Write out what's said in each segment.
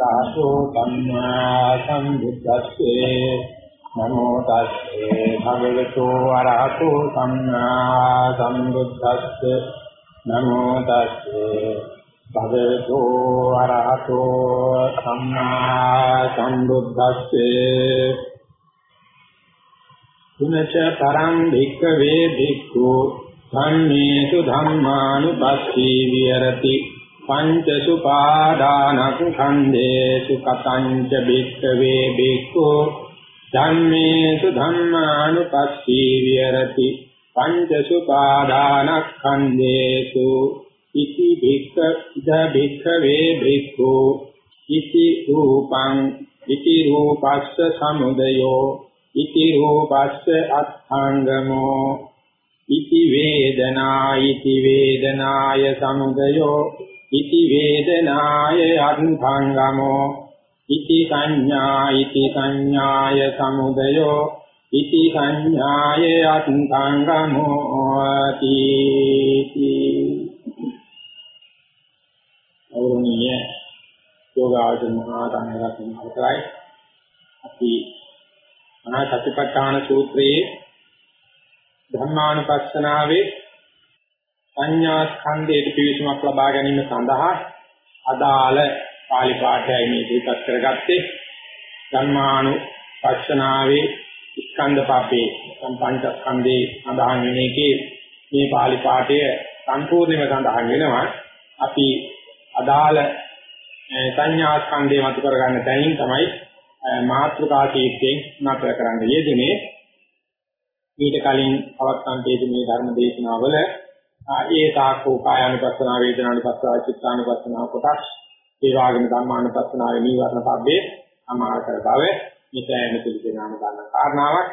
අරහතෝ සම්මා සම්බුද්දස්සේ නමෝ තස්සේ භගවතු අරහතෝ සම්මා සම්බුද්දස්සේ නමෝ තස්සේ භගවතු අරහතෝ සම්මා සම්බුද්දස්සේ පුනච පරං භික්ඛවේ භික්ඛු ධම්මේසු ධම්මානුපස්සී විහෙරති පංචසු පාදානක් ඛණ්ඩේසු කතංච භික්ඛවේ භික්ඛු ධම්මේසු ධම්මානුපස්සී විහෙරති පංචසු පාදානක් ඛණ්ඩේසු ඉති භික්ඛ ඉද භික්ඛවේ භික්ඛු ඉති රූපං ඉති රූපස්ස සමුදයෝ ඉති රූපස්ස අත්ථංගමෝ ඉති වේදනා ඉති වේදනාය සමුදයෝ ඉති වේදනාය අත්ථංගමෝ ඉති සංඥා ඉති සංඥාය සමුදයෝ ඉති සංඥාය අත්ථංගමෝ තීති අවරණීය යෝගාචර මහා සංඝරත්න අවසරයි අපි මහා සතිපට්ඨාන සූත්‍රයේ ධර්මානුපස්සනාවේ සංඥා ස්කන්ධයේ පිවිසුමක් ලබා ගැනීම සඳහා අදාළ පාලි පාඨයයි මේ දීපත් කරගත්තේ. ධර්මානුපස්සනාවේ ස්කන්ධ පාපේ සම්පංච ස්කන්ධේ සඳහන් වෙන එකේ මේ පාලි පාඨය සම්පූර්ණයෙන්ම සඳහන් වෙනවා. අපි අදාළ සංඥා ස්කන්ධේ මතු කරගන්න තැනින් තමයි මාත්‍රකා කීර්තියෙන් නතර කරන්න යෙදුනේ. ඊට කලින් අවස්ථාන්තයේදී මේ ධර්ම දේශනාවල ඒ තාකෝ කායानुපස්සන වේදනානුපස්සන චිත්තානුපස්සන කොටස් ඒ වගේම ධම්මානුපස්සනාවේ නීවරණ පබ්බේ අමාකර බව මෙතන පිළිගනාම ගන්න කාරණාවක්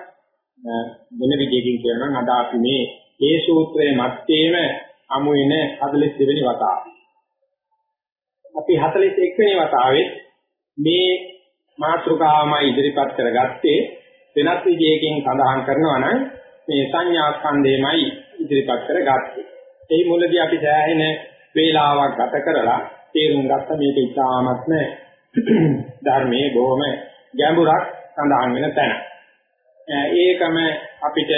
වෙන විදිහකින් කියනවා නම් අද අපි මේ ඒ සූත්‍රයේ මැත්තේම අමු වෙන 42 වෙනි වතාව. අපි 41 වෙනි වතාවේ මේ මාත්‍රකාවම ඉදිරිපත් කරගත්තේ වෙනත් විදියකින් සඳහන් කරනවා නම් මේ සංඥා ස්කන්ධයමයි ඉදිරිපත් කරගත්තේ. ඒ මුලදී අපි සෑහෙන වේලාවක් ගත කරලා තේරුම් ගත්ත මේක ඉතාමත්ම ධර්මයේ බොහොම ගැඹුරක් සඳහන් වෙන තැන. ඒකම අපිට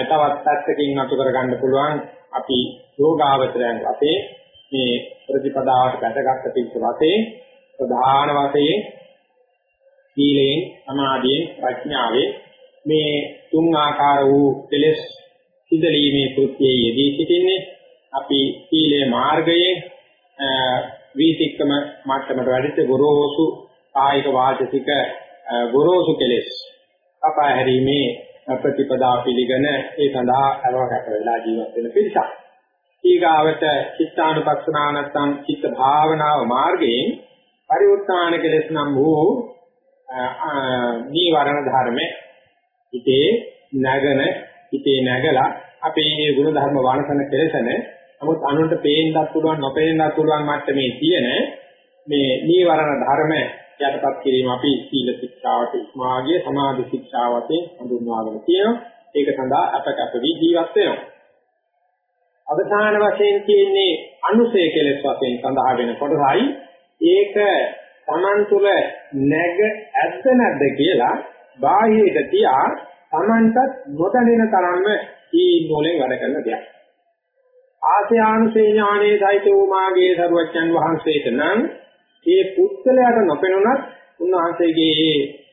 තවත් පැත්තකින් අතු කරගන්න පුළුවන් අපි යෝගාවචරයන් වශයෙන් මේ ප්‍රතිපදාවට ගැටගත්ත පිළිස වශයෙන් ප්‍රධාන වශයෙන් සීලයෙන් සමාධියෙන් ප්‍රඥාවෙන් මේ තුන් ආකාර වූ කෙලෙස් සිදලීමේ කෘත්‍යයේ යෙදී සිටින්නේ අපි සීලේ මාර්ගයේ වීතික්කම මට්ටමට වැඩිච්ච ගොරෝසු කායික වාචික ගොරෝසු කෙලෙස් අපාහැරීමේ ප්‍රතිපදා පිළිගෙන ඒ සඳහා අවකට වෙලා ජීවත් වෙන පිරිසක්. ඊගාවට චිත්තානුපස්සනා නැත්නම් චිත්ත භාවනාව මාර්ගයෙන් පරිඋත්ථාන කෙලෙස් නම් වූ නීවරණ ධර්ම හිතේ නැගන හිතේ නැගලා අපේ මේ ගුණ ධර්ම වණසන කෙලසන නමුත් අනුන්ට පේන්නත් පුළුවන් නොපේන්නත් පුළුවන් මට්ටමේ තියෙන මේ නීවරණ ධර්ම යටපත් කිරීම අපි සීල ශික්ෂාවට ඉස්මාගිය සමාධි ශික්ෂාවතේ හඳුන්වාගෙන තියෙනවා. ඒක සඳහා අපකප වී ජීවත් වෙනවා. අවසාන වශයෙන් තියෙන්නේ අනුසය කෙලෙස් වශයෙන් සඳහා වෙන කොටසයි. ඒක Taman තුල නැග ඇද්ද නැද්ද කියලා බාහිරට තියා Tamanටත් නොදැනෙන තරම්ම ඊනෝලෙන් වැඩ කරන දෙයක්. ආසයානුසේ ඥානයේ සහිත වූ මාගේ සරුවච්චන් වහන්සේට නම් මේ පුත්තලයට නොපෙනුනත් උන්වහන්සේගේ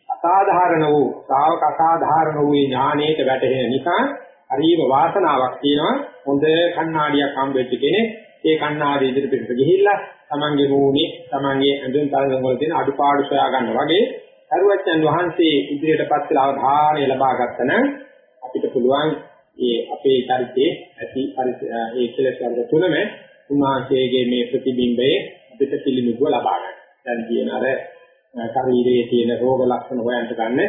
අසාධාරණ වූ ශ්‍රාවක අසාධාරණ වූ ඥානයට වැටහෙන නිසා හරිම වාසනාවක් තියෙනවා හොඳ කණ්ණාඩියක් හම්බෙච්ච කෙනෙක් ඒ කණ්ණාඩිය ඉදිරියට ගිහිල්ලා තමන්ගේ මූණේ තමන්ගේ ඇඳුම් තලඟ වල තියෙන අඩුපාඩු සොයා ගන්න වගේ සරුවච්චන් වහන්සේ ඉදිරියටපත් වෙලා අවධානය ලබා ගන්න අපිට පුළුවන් මේ අපේ චරිතයේ ඇති ඒ කෙලෙස් වර්ග තුනම උන්වහන්සේගේ මේ ප්‍රතිබිම්බයේ අපිට පිළිමිබුව ලබා ගන්න. දැන් කියන අර ශරීරයේ තියෙන රෝග ලක්ෂණ හොයන්න ගන්න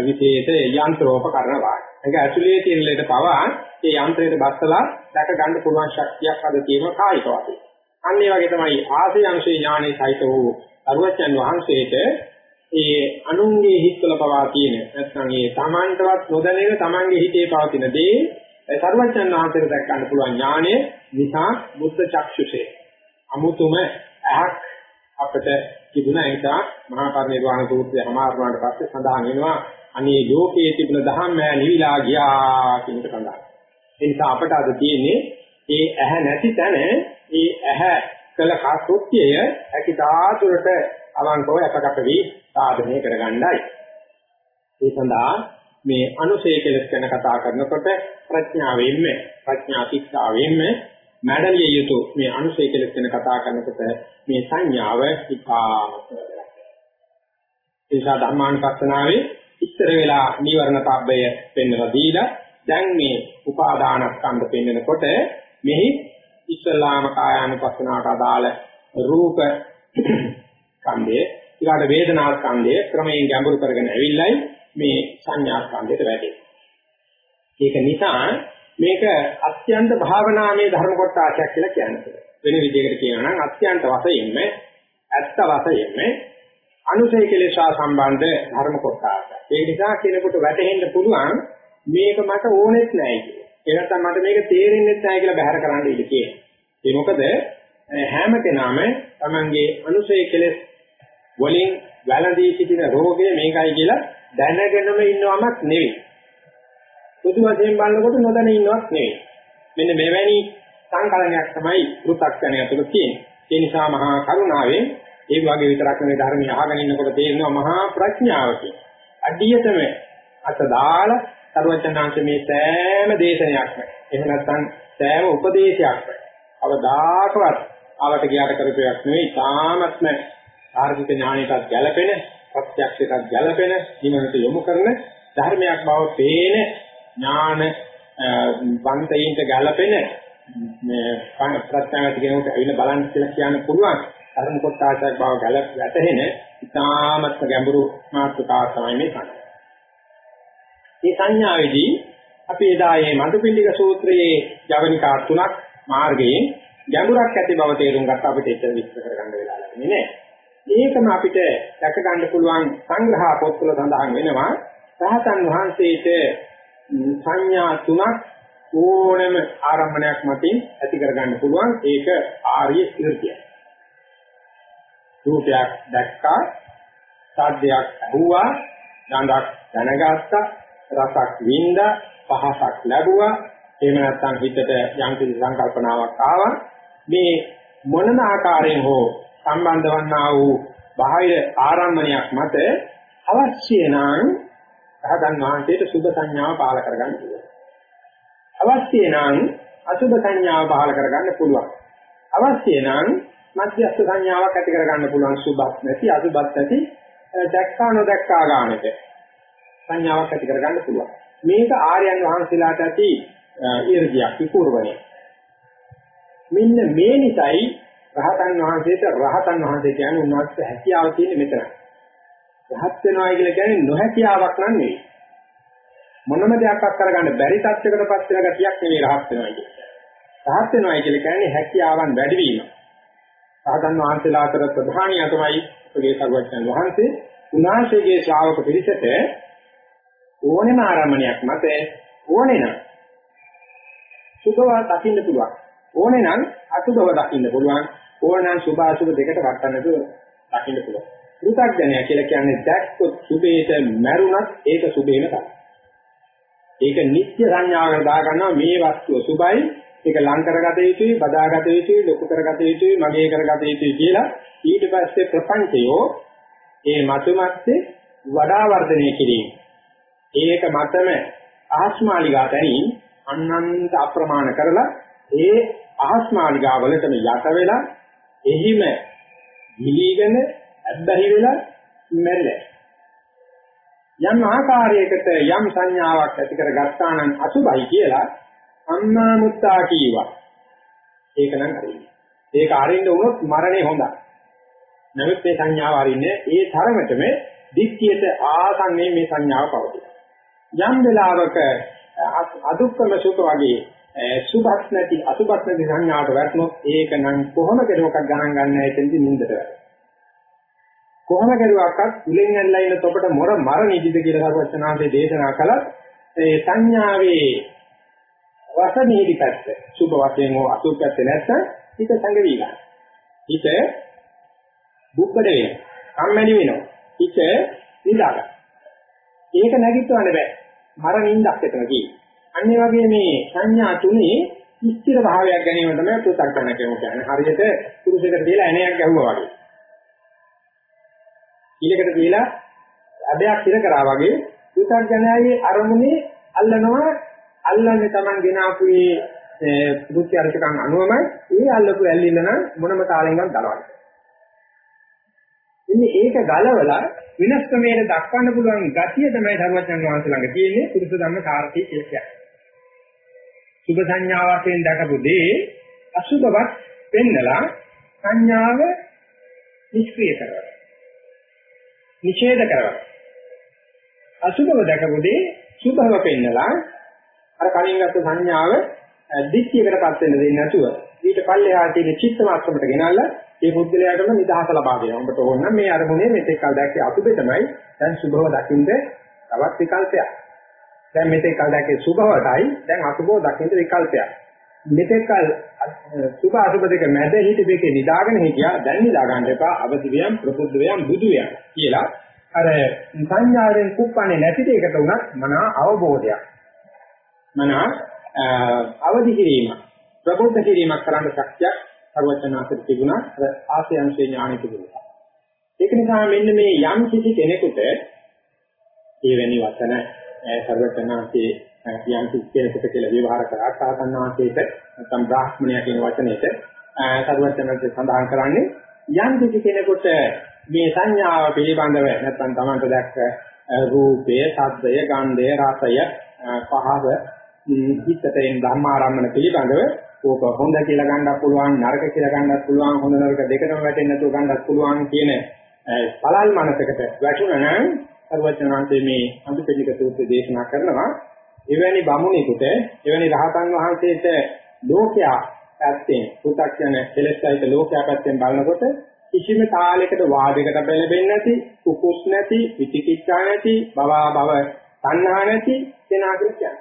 විශේෂ යන්ත්‍රෝපකරණ වායි. ඒක ඇතුලේ තියෙන ලෙඩ පවා ඒ යන්ත්‍රයට බස්සලා දැක ගන්න පුළුවන් ශක්තියක් අද තියෙනවා කායික වශයෙන්. අන්න ඒ වගේ තමයි ආසේ අංශේ ඥානයේ සහිත වූ අරුවචන් වහන්සේට ඒ අනුන්ගේ හිත්වල පවා තියෙන නැත්නම් ඒ තමන්ටවත් නොදැනෙන තමන්ගේ හිතේ පවතින දේ සර්වඥාන් වහන්සේට දැක් ගන්න පුළුවන් ඥානය නිසා බුද්ධ චක්ෂුෂේ අමුතුම ඇහක් අපිට තිබුණා ඒ නිසා මහා පරිනිර්වාණ සූත්‍රය හමාරුවාට පස්සේ සඳහන් වෙනවා අනේ ලෝකයේ තිබුණ ධම්ම නිවිලා ගියා කියන එක සඳහන්. ඒ නිසා අපට අද තියෙන්නේ ඒ ඇහැ නැති තැන ඒ ඇහැ කළ කෘත්‍යය හැකිතාතුරට අවංකව අපකට වී සාධනය කරගන්නයි. ඒ සඳහා මේ අනුසය කෙලස් ගැන කතා කරනකොට ප්‍රඥාවෙන්ම ප්‍රඥා ශික්ෂාවෙන්ම මැඩලිය යුතු මේ අනුසය කෙලස් ගැන කතා කරනකොට මේ සංඥාව ඉතාමත් වැදගත්. ඒ නිසා ධර්මානුපස්සනාවේ ඉස්සර වෙලා නීවරණ පබ්බය පෙන්වලා දීලා දැන් මේ උපාදානස්කන්ධ පෙන්වනකොට මෙහි ඉස්සලාම කායානුපස්සනාවට අදාළ රූප ස්කන්ධය ඊළඟ වේදනා ස්කන්ධය ක්‍රමයෙන් ගැඹුරු කරගෙන ඇවිල්ලයි මේ සංඥා ස්කන්ධයට වැටෙන්නේ. ඒක නිසා මේක අත්‍යන්ත භාවනාමය ධර්ම කොටාශයක් කියලා කියන්නේ. වෙන විදිහකට කියනවා නම් අත්‍යන්ත වශයෙන්ම ඇත්ත වශයෙන්ම අනුසය කෙලෙසා සම්බන්ධ ධර්ම කොටාශ. ඒ නිසා කෙනෙකුට වැටහෙන්න පුළුවන් මේක මට ඕනෙත් නැහැ කියලා. ඒ නැත්නම් මට මේක තේරෙන්නේ නැහැ කියලා බැහැර කරන්න ඉඩ තියෙනවා. ඒ මොකද හැම කෙනාම Tamange අනුසය කෙලෙස් වලින් වැළඳී සිටින රෝගය මේකයි කියලා දැනගෙනම ඉන්නවමත් නෙවෙයි. පොදු වශයෙන් බලනකොට නොදැන ඉන්නවත් නෙවෙයි. මෙන්න මෙවැනි සංකලනයක් තමයි පෘථග්ජනය තුළ තියෙන්නේ. ඒ නිසා මහා කරුණාවෙන් ඒ වගේ විතරක් නෙවෙයි ධර්මය අහගෙන ඉන්නකොට තේරෙනවා මහා ප්‍රඥාවකින්. අඩියටම අත දාලා සර්වචනාංශ මේ සෑම දේශනයක්ම එහෙම නැත්නම් සෑම උපදේශයක්ම අවදාකවත් ආවට ගියාට කරපයක් නෙවෙයි තාමත්ම ආර්ථික ඥානයටත් ගැළපෙන ප්‍රත්‍යක්ෂයටත් ගැළපෙන නිවනට යොමු කරන ධර්මයක් බව පේන ඥාන වන්තයින්ට ගැළපෙන මේ ප්‍රත්‍යක්ෂ කෙනෙකුට ඇවිල්ලා බලන්න කියලා කියන්න පුළුවන් ධර්ම කොටාසක් බව ගැළප වැටෙන ඉතාමත් ගැඹුරු මාතෘකාවක් තමයි මේ කන්නේ. මේ සංඥාවේදී අපි එදා මේ මදුපිණ්ඩික සූත්‍රයේ ජවනිකා තුනක් මාර්ගයෙන් ගැඹුරක් ඇති බව තේරුම් ගත්ත අපිට එච්චර විස්තර කරගන්න වෙලා ලැබෙන්නේ නැහැ. ඒකම අපිට දැක ගන්න පුළුවන් සංග්‍රහ පොත්වල සඳහන් වෙනවා රහතන් වහන්සේට සංඥා තුනක් ඕනෑම ආරම්භණයක් මතින් ඇති කරගන්න පුළුවන් ඒක ආර්ය ස්ථිරතිය. රූපයක් දැක්කා, සාද්දයක් ඇහුවා, ගඳක් දැනගත්තා, රසක් වින්දා, පහසක් ලැබුවා, එහෙම නැත්නම් හිතට යම් කිසි සංකල්පනාවක් ආවා. මේ මොනම ආකාරයෙන් හෝ සම්බන්ධ වන්නා වූ බාහිර ආරම්භණයක් මත අවශ්‍ය නම් රහතන් වහන්සේට සුභ සංඥාව පහල කරගන්න පුළුවන්. අවශ්‍ය නම් අසුභ සංඥාව පහල කරගන්න පුළුවන්. අවශ්‍ය නම් මධ්‍යස්ථ සංඥාවක් ඇති කරගන්න පුළුවන් සුභත් නැති අසුභත් නැති දැක්කා නොදැක්කා ගන්නට සංඥාවක් ඇති කරගන්න පුළුවන්. මේක ආර්යයන් වහන්සේලාට ඇති ඊර්ධියක් විපූර්වණය. මෙන්න මේ නිසයි රහතන් වහන්සේට රහතන් වහන්සේ කියන්නේ උන්වහන්සේ හැකියාව තියෙන්නේ මෙතන. රහත් වෙනවා කියලා කියන්නේ නොහැකියාවක් නන් නෙවෙයි. මොනම දෙයක් කරගන්න බැරි තත්යකටපත් වෙන ගතියක් නෙවෙයි රහත් වෙනවා කියන්නේ. රහත් වෙනවා කියලා කියන්නේ හැකියාවන් වැඩි වීම. රහතන් වහන්සේලා අතර ප්‍රධානිය තමයි ඔගේ සර්වඥන් වහන්සේ උන්වහන්සේගේ ශ්‍රාවක පිරිසට ඕනෙම ආරම්භණයක් මත ඕනේ නම් සුභව දකින්න පුළුවන්. ඕනේ නම් අසුභව දකින්න පුළුවන්. ඕනනම් සුභ අසුභ දෙකට වටන්නට දකින්න පුළුවන්. කෘතඥය කියලා කියන්නේ දැක්කොත් සුභේට මැරුණත් ඒක සුභේම තමයි. ඒක නිත්‍ය සංඥාවකට දා ගන්නවා මේ වස්තුව සුභයි ඒක ලං කරගත යුතුයි බදාගත යුතුයි ලොකු කරගත යුතුයි මගේ කරගත යුතුයි කියලා ඊට පස්සේ ප්‍රපංචයෝ ඒ මතුමැත්තේ වඩා වර්ධනය කිරීම ඒක මතම ආස්මාලිගා තැනින් අනන්ත අප්‍රමාණ කරලා ඒ ආස්මාලිගා වලටම යට වෙලා එහිම නිලීගෙන අබ්බැහි වෙලා මැරෙලා යම් ආකාරයකට යම් සංඥාවක් ඇති කර ගත්තා නම් අසුභයි කියලා අම්මා මුත්තා කීවා. ඒක නම් හරියි ඒක අරින්න වුණොත් මරණය හොඳයි. නමුත් මේ සංඥාව අරින්නේ ඒ තරමටම දික්කියට ආසන්නේ මේ සංඥාව පවතින යම් වෙලාවක අදුක්කම සුඛ වගේ Eh, සුභත් නැති අසුභත් නැති සංඥාවට වැටුනොත් ඒක නම් කොහොම කෙරුවක්වත් ගණන් ගන්න ඇතෙන්දි නින්දට වැටෙනවා. කොහොම කෙරුවක්වත් උලෙන් ඇල්ලා ඉන්න තොපට මොර මර නිදිද කියලා සරුවචනාංශයේ දේශනා කළත් ඒ සංඥාවේ රස නිහිරි පැත්ත සුභ වශයෙන් හෝ අසුභ පැත්ත නැත්නම් හිත සංගවි ගන්න. හිත දුක්කඩ වෙනවා. කම්මැලි වෙනවා. හිත නිදාගන්න. ඒක නැගිටවන්න බෑ. මර නිින්දක් එතන තියෙන්නේ. අනිත් වගේ මේ සංඥා තුනේ ස්ථිර භාවයක් ගැනීම තමයි පුතග්ජන කියන්නේ. හරියට පුරුෂයකට දීලා ඇණයක් ගැහුවා වගේ. ඊලකට දීලා අධයක් ඉර කරා වගේ පුතග්ජනයාගේ අරමුණේ අල්ලනවා අල්ලන්නේ Taman ගෙන ආපු මේ බුද්ධ අර්ථකම් අනුවම ඒ අල්ලපු ඇල්ලිල්ල නම් මොනම තාලෙන්වත් ගලවන්නේ. ඉන්නේ ඒක ගලවලා විනාශ ක්‍රමයට දක්වන්න පුළුවන් ගතිය තමයි ධර්මචන් වහන්සේ ළඟ තියෙන්නේ පුරුෂ ධම්ම සාරථී කියලා කියන්නේ. සුභ සංඥා වශයෙන් දකපු දේ අසුභවත් පෙන්නලා සංඥාව නිෂ්ක්‍රිය කරනවා. නිෂේධ කරනවා. අසුභව දකපු දේ සුභව පෙන්නලා අර කලින් ගත්ත සංඥාව දිට්ඨියකටපත් වෙන්න දෙන්නේ නැතුව ඊට පල්ලෙහා තියෙන චිත්ත මාත්‍රමට ගෙනල්ලා ඒ පුද්ගලයාටම නිදහස ලබා දෙනවා. උඹට ඕන නම් මේ අරමුණේ මෙතෙක් කල් දැක්කේ අසුබේ තමයි දැන් සුභව දකින්ද තවත් විකල්පයක්. දැන් මෙතෙක් කල් දැක්කේ සුභවටයි දැන් අසුභව දකින්ද විකල්පයක්. මෙතෙක් කල් සුභ අසුභ දෙක මැද හිට දෙකේ නිදාගෙන හිටියා දැන් නිදා ගන්න එපා අවදි වියම් ප්‍රබුද්ධ වියම් බුදු වියම් කියලා අර සංඥාවෙන් කුප්පන්නේ නැති දෙයකට උනත් මනා අවබෝධයක්. මනා අවදි කිරීම ප්‍රබුද්ධ කිරීමක් කරන්න ශක්තියක් සර්වචනාසෙත් තිබුණා අර ආසයන්සේ ඥානෙ තිබුණා. ඒක නිසා මෙන්න මේ යම් කිසි කෙනෙකුට එවැනි වචන සර්වචනාසේ යම් කිසි කෙනෙකුට කියලා විවහාර කරා. සාතන්නාසේට නැත්නම් බ්‍රාහ්මණය කියන වචනේට සර්වචනාසේ සඳහන් කරන්නේ යම් කිසි කෙනෙකුට මේ සංඥාව පිළිබඳව නැත්නම් Tamanට දැක්ක රූපය, ශබ්දය, ගන්ධය, රසය, පහව, හිතයෙන් ධර්මාරම්මන පිළිබඳව ඕක හොඳ කියලා ගන්නත් පුළුවන් නරක කියලා ගන්නත් පුළුවන් හොඳ නරක දෙකම වැටෙන්නේ නැතුව ගන්නත් පුළුවන් කියන පළල් මනසකට වැටුණා නම් සර්වඥාන්තේ මේ අනුපෙලික සූත්‍රය දේශනා කරනවා එවැනි බමුණෙකුට එවැනි රහතන් වහන්සේට ලෝකයා පැත්තෙන් පු탁යන කෙලෙස්යිත ලෝකයා පැත්තෙන් බලනකොට කිසිම තාලයකට වාදයකට බැලෙන්නේ නැති කුකුස් නැති විචිකිච්ඡා නැති බවා බව තණ්හා නැති කෙනා කියන්නේ.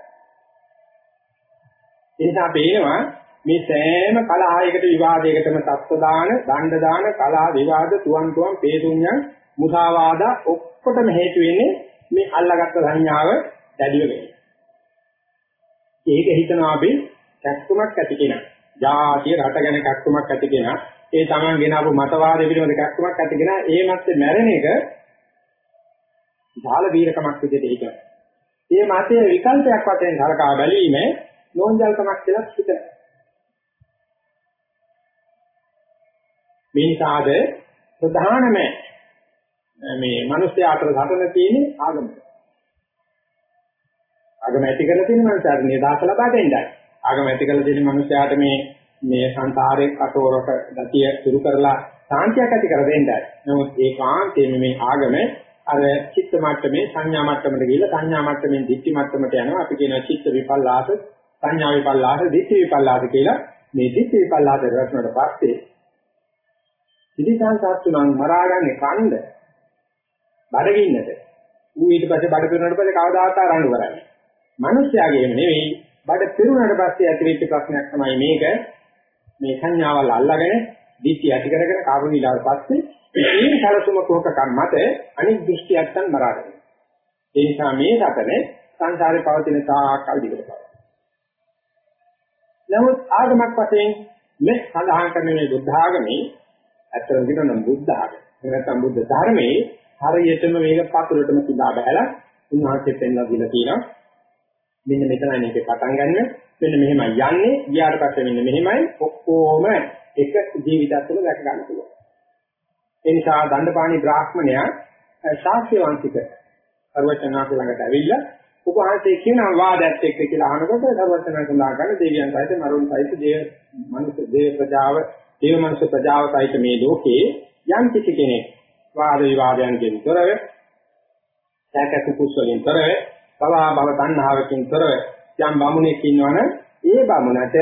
ඒ නිසා පේනවා මේ සෑම කලහයකට විවාදයකටම තත්ත්ව දාන, දණ්ඩ දාන, කලහ විවාද, තුවන් තුවන්, පේතුඤ්ඤං, මුසාවාද ඔක්කොටම හේතු වෙන්නේ මේ අල්ලාගත්ත සංඥාව දැඩිව වෙන්නේ. ඒක හිතනවා අපි කැක්කමක් ඇති කෙනා. ජාතිය රට ගැන කැක්කමක් ඇති කෙනා. ඒ තමන් ගෙනාවු මතවාදය පිළිබඳ කැක්කමක් ඇති කෙනා. ඒ මැත්තේ මැරෙන එක විශාල වීරකමක් විදිහට හිතනවා. මේ මතයේ විකල්පයක් වශයෙන් සලකා බැලීම නෝන්ජල්කමක් කියලා හිතනවා. මේ නිසාද ප්‍රධානම මේ මිනිස්යා අතර සටන තියෙන්නේ ආගම. ආගම ඇති කරලා තියෙන මනුස්සයාට නිදාස ලබා දෙන්නයි. ආගම ඇති කරලා තියෙන මනුස්සයාට මේ මේ සංසාරේ කටෝරක ගතිය දුරු කරලා සාන්තියක් ඇති කර දෙන්නයි. නමුත් ඒකාන්තයෙන් මේ ආගම අර චිත්ත මට්ටමේ සංඥා මට්ටමට ගිහිල්ලා සංඥා මට්ටමින් දිට්ඨි මට්ටමට යනවා. අපි කියනවා චිත්ත විපල්ලාස, සංඥා විපල්ලාස, දිට්ඨි විපල්ලාස කියලා. මේ දිට්ඨි විපල්ලාස රැස්නට පස්සේ පිළිසංසත්තුණන් මරාගන්නේ කණ්ඩ බඩගින්නට. ඌ ඊට පස්සේ බඩ පිරුණාට පස්සේ කවදාවත් ආරණ්ඩු කරන්නේ. මිනිස්යාගේම නෙවෙයි බඩ පිරුණාට පස්සේ ඇතිවෙච්ච ප්‍රශ්නයක් තමයි මේක. මේ සංඥාවල් අල්ලාගෙන දිට්ඨිය ඇති කරගෙන කාබුණු ඊළඟ පස්සේ මේ සරසුම කෝක කර්මත අනික් දෘෂ්ටියක්යන් මරාගෙන. ඒ නිසා මේ රටනේ සංසාරේ පවතින තාකල් දිගට පවතී. නමුත් ආගමක් වශයෙන් මේ සඳහන් කරන මේ බුද්ධ ආගමේ ඇත්තටම කියනවා බුද්ධ ආගම. නැත්නම් බුද්ධ ධර්මයේ හරියටම මේක පතුලටම තිබා බහැලා උන්වහන්සේ පෙන්ලා දීලා තියෙනවා. මෙන්න මෙතනයි මේකේ පටන් ගන්න. මෙන්න මෙහෙමයි යන්නේ. ගියාට පස්සේ මෙන්න මෙහෙමයි ඔක්කොම එක ජීවිතයක් තුළ දැක ගන්න පුළුවන්. ඒ නිසා දණ්ඩපාණි බ්‍රාහ්මණයා ශාස්ත්‍රීය වංශික සර්වචනාක ළඟට ඇවිල්ලා උපහාසයේ කියන වාදයත් එක්ක කියලා අහනකොට සර්වචනා සඳහන් කරන දෙවියන් සහිත මරුන් සහිත දේව මනුෂ්‍ය දේව ප්‍රජාව දේව මනුෂ්‍ය ප්‍රජාව සහිත මේ ලෝකේ යම් කිසි කෙනෙක් වාද විවාදයන්ගෙන් තොරව සැකසු කුසලෙන් තොරව පවා භව තණ්හාවකින් තොරව යම් බමුණෙක් ඉන්නවනම් ඒ බමුණට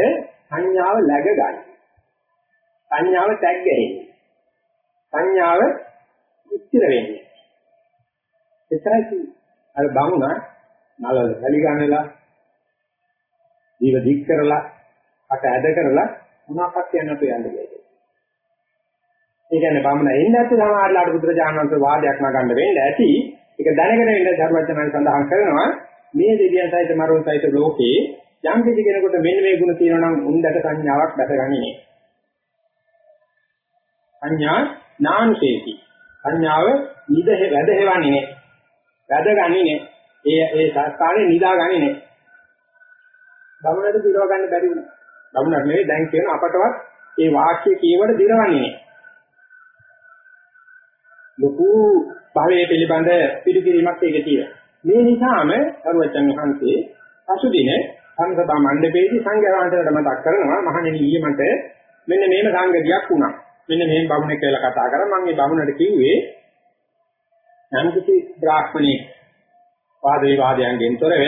සංඥාව läග ගන්න. සංඥාව තැග් ගැහෙන්නේ. සංඥාව ඉස්තිර වෙන්නේ. එතරයි අර බමුණ නලල කලි ගන්නලා ජීව දික් කරලා අට ඇද කරලා මොනවාක්වත් කියන්න අපේ යන්නේ. ඒ කියන්නේ බමුණ එන්නේ නැත්නම් සමහරලාට බුදුරජාණන් වහන්සේ වාදයක් නගන්න වෙන්න ඇති. ඒක දැනගෙන වෙන්න ධර්මචනන් සඳහන් කරනවා මේ දෙවියන් සහිත මරුන් සහිත ලෝකේ යම් කිසි කෙනෙකුට මෙන්න මේ ගුණ තියෙනවා නම් උන්දට සංඥාවක් දැකගන්නේ සංඥා නානුසේති. සංඥාව නිද වැඩහෙවන්නේ නැහැ. වැඩගන්නේ නැහැ. ඒ ඒ සංස්කාරේ නිදාගන්නේ නැහැ. බමුණට දිරව ගන්න බැරි වුණා. බමුණට නෙවෙයි දැන් කියන අපටවත් ඒ වාක්‍ය කියවට දිරවන්නේ නැහැ. ලොකු භවයේ පිළිබඳ පිළිකිරීමක් ඒකේ තියෙනවා. මේ නිසාම සරුවචන් වහන්සේ පසුදින සංසභා මණ්ඩපයේදී සංඝයා වහන්සේට මතක් කරනවා මහණෙනි ඊයේ මට මෙන්න මේම සංගතියක් වුණා. මෙන්න මේ බමුණෙක් කියලා කතා කරා මම මේ බමුණට කිව්වේ යම් කිසි බ්‍රාහ්මණෙක් වාද විවාදයන්ගෙන් තොරව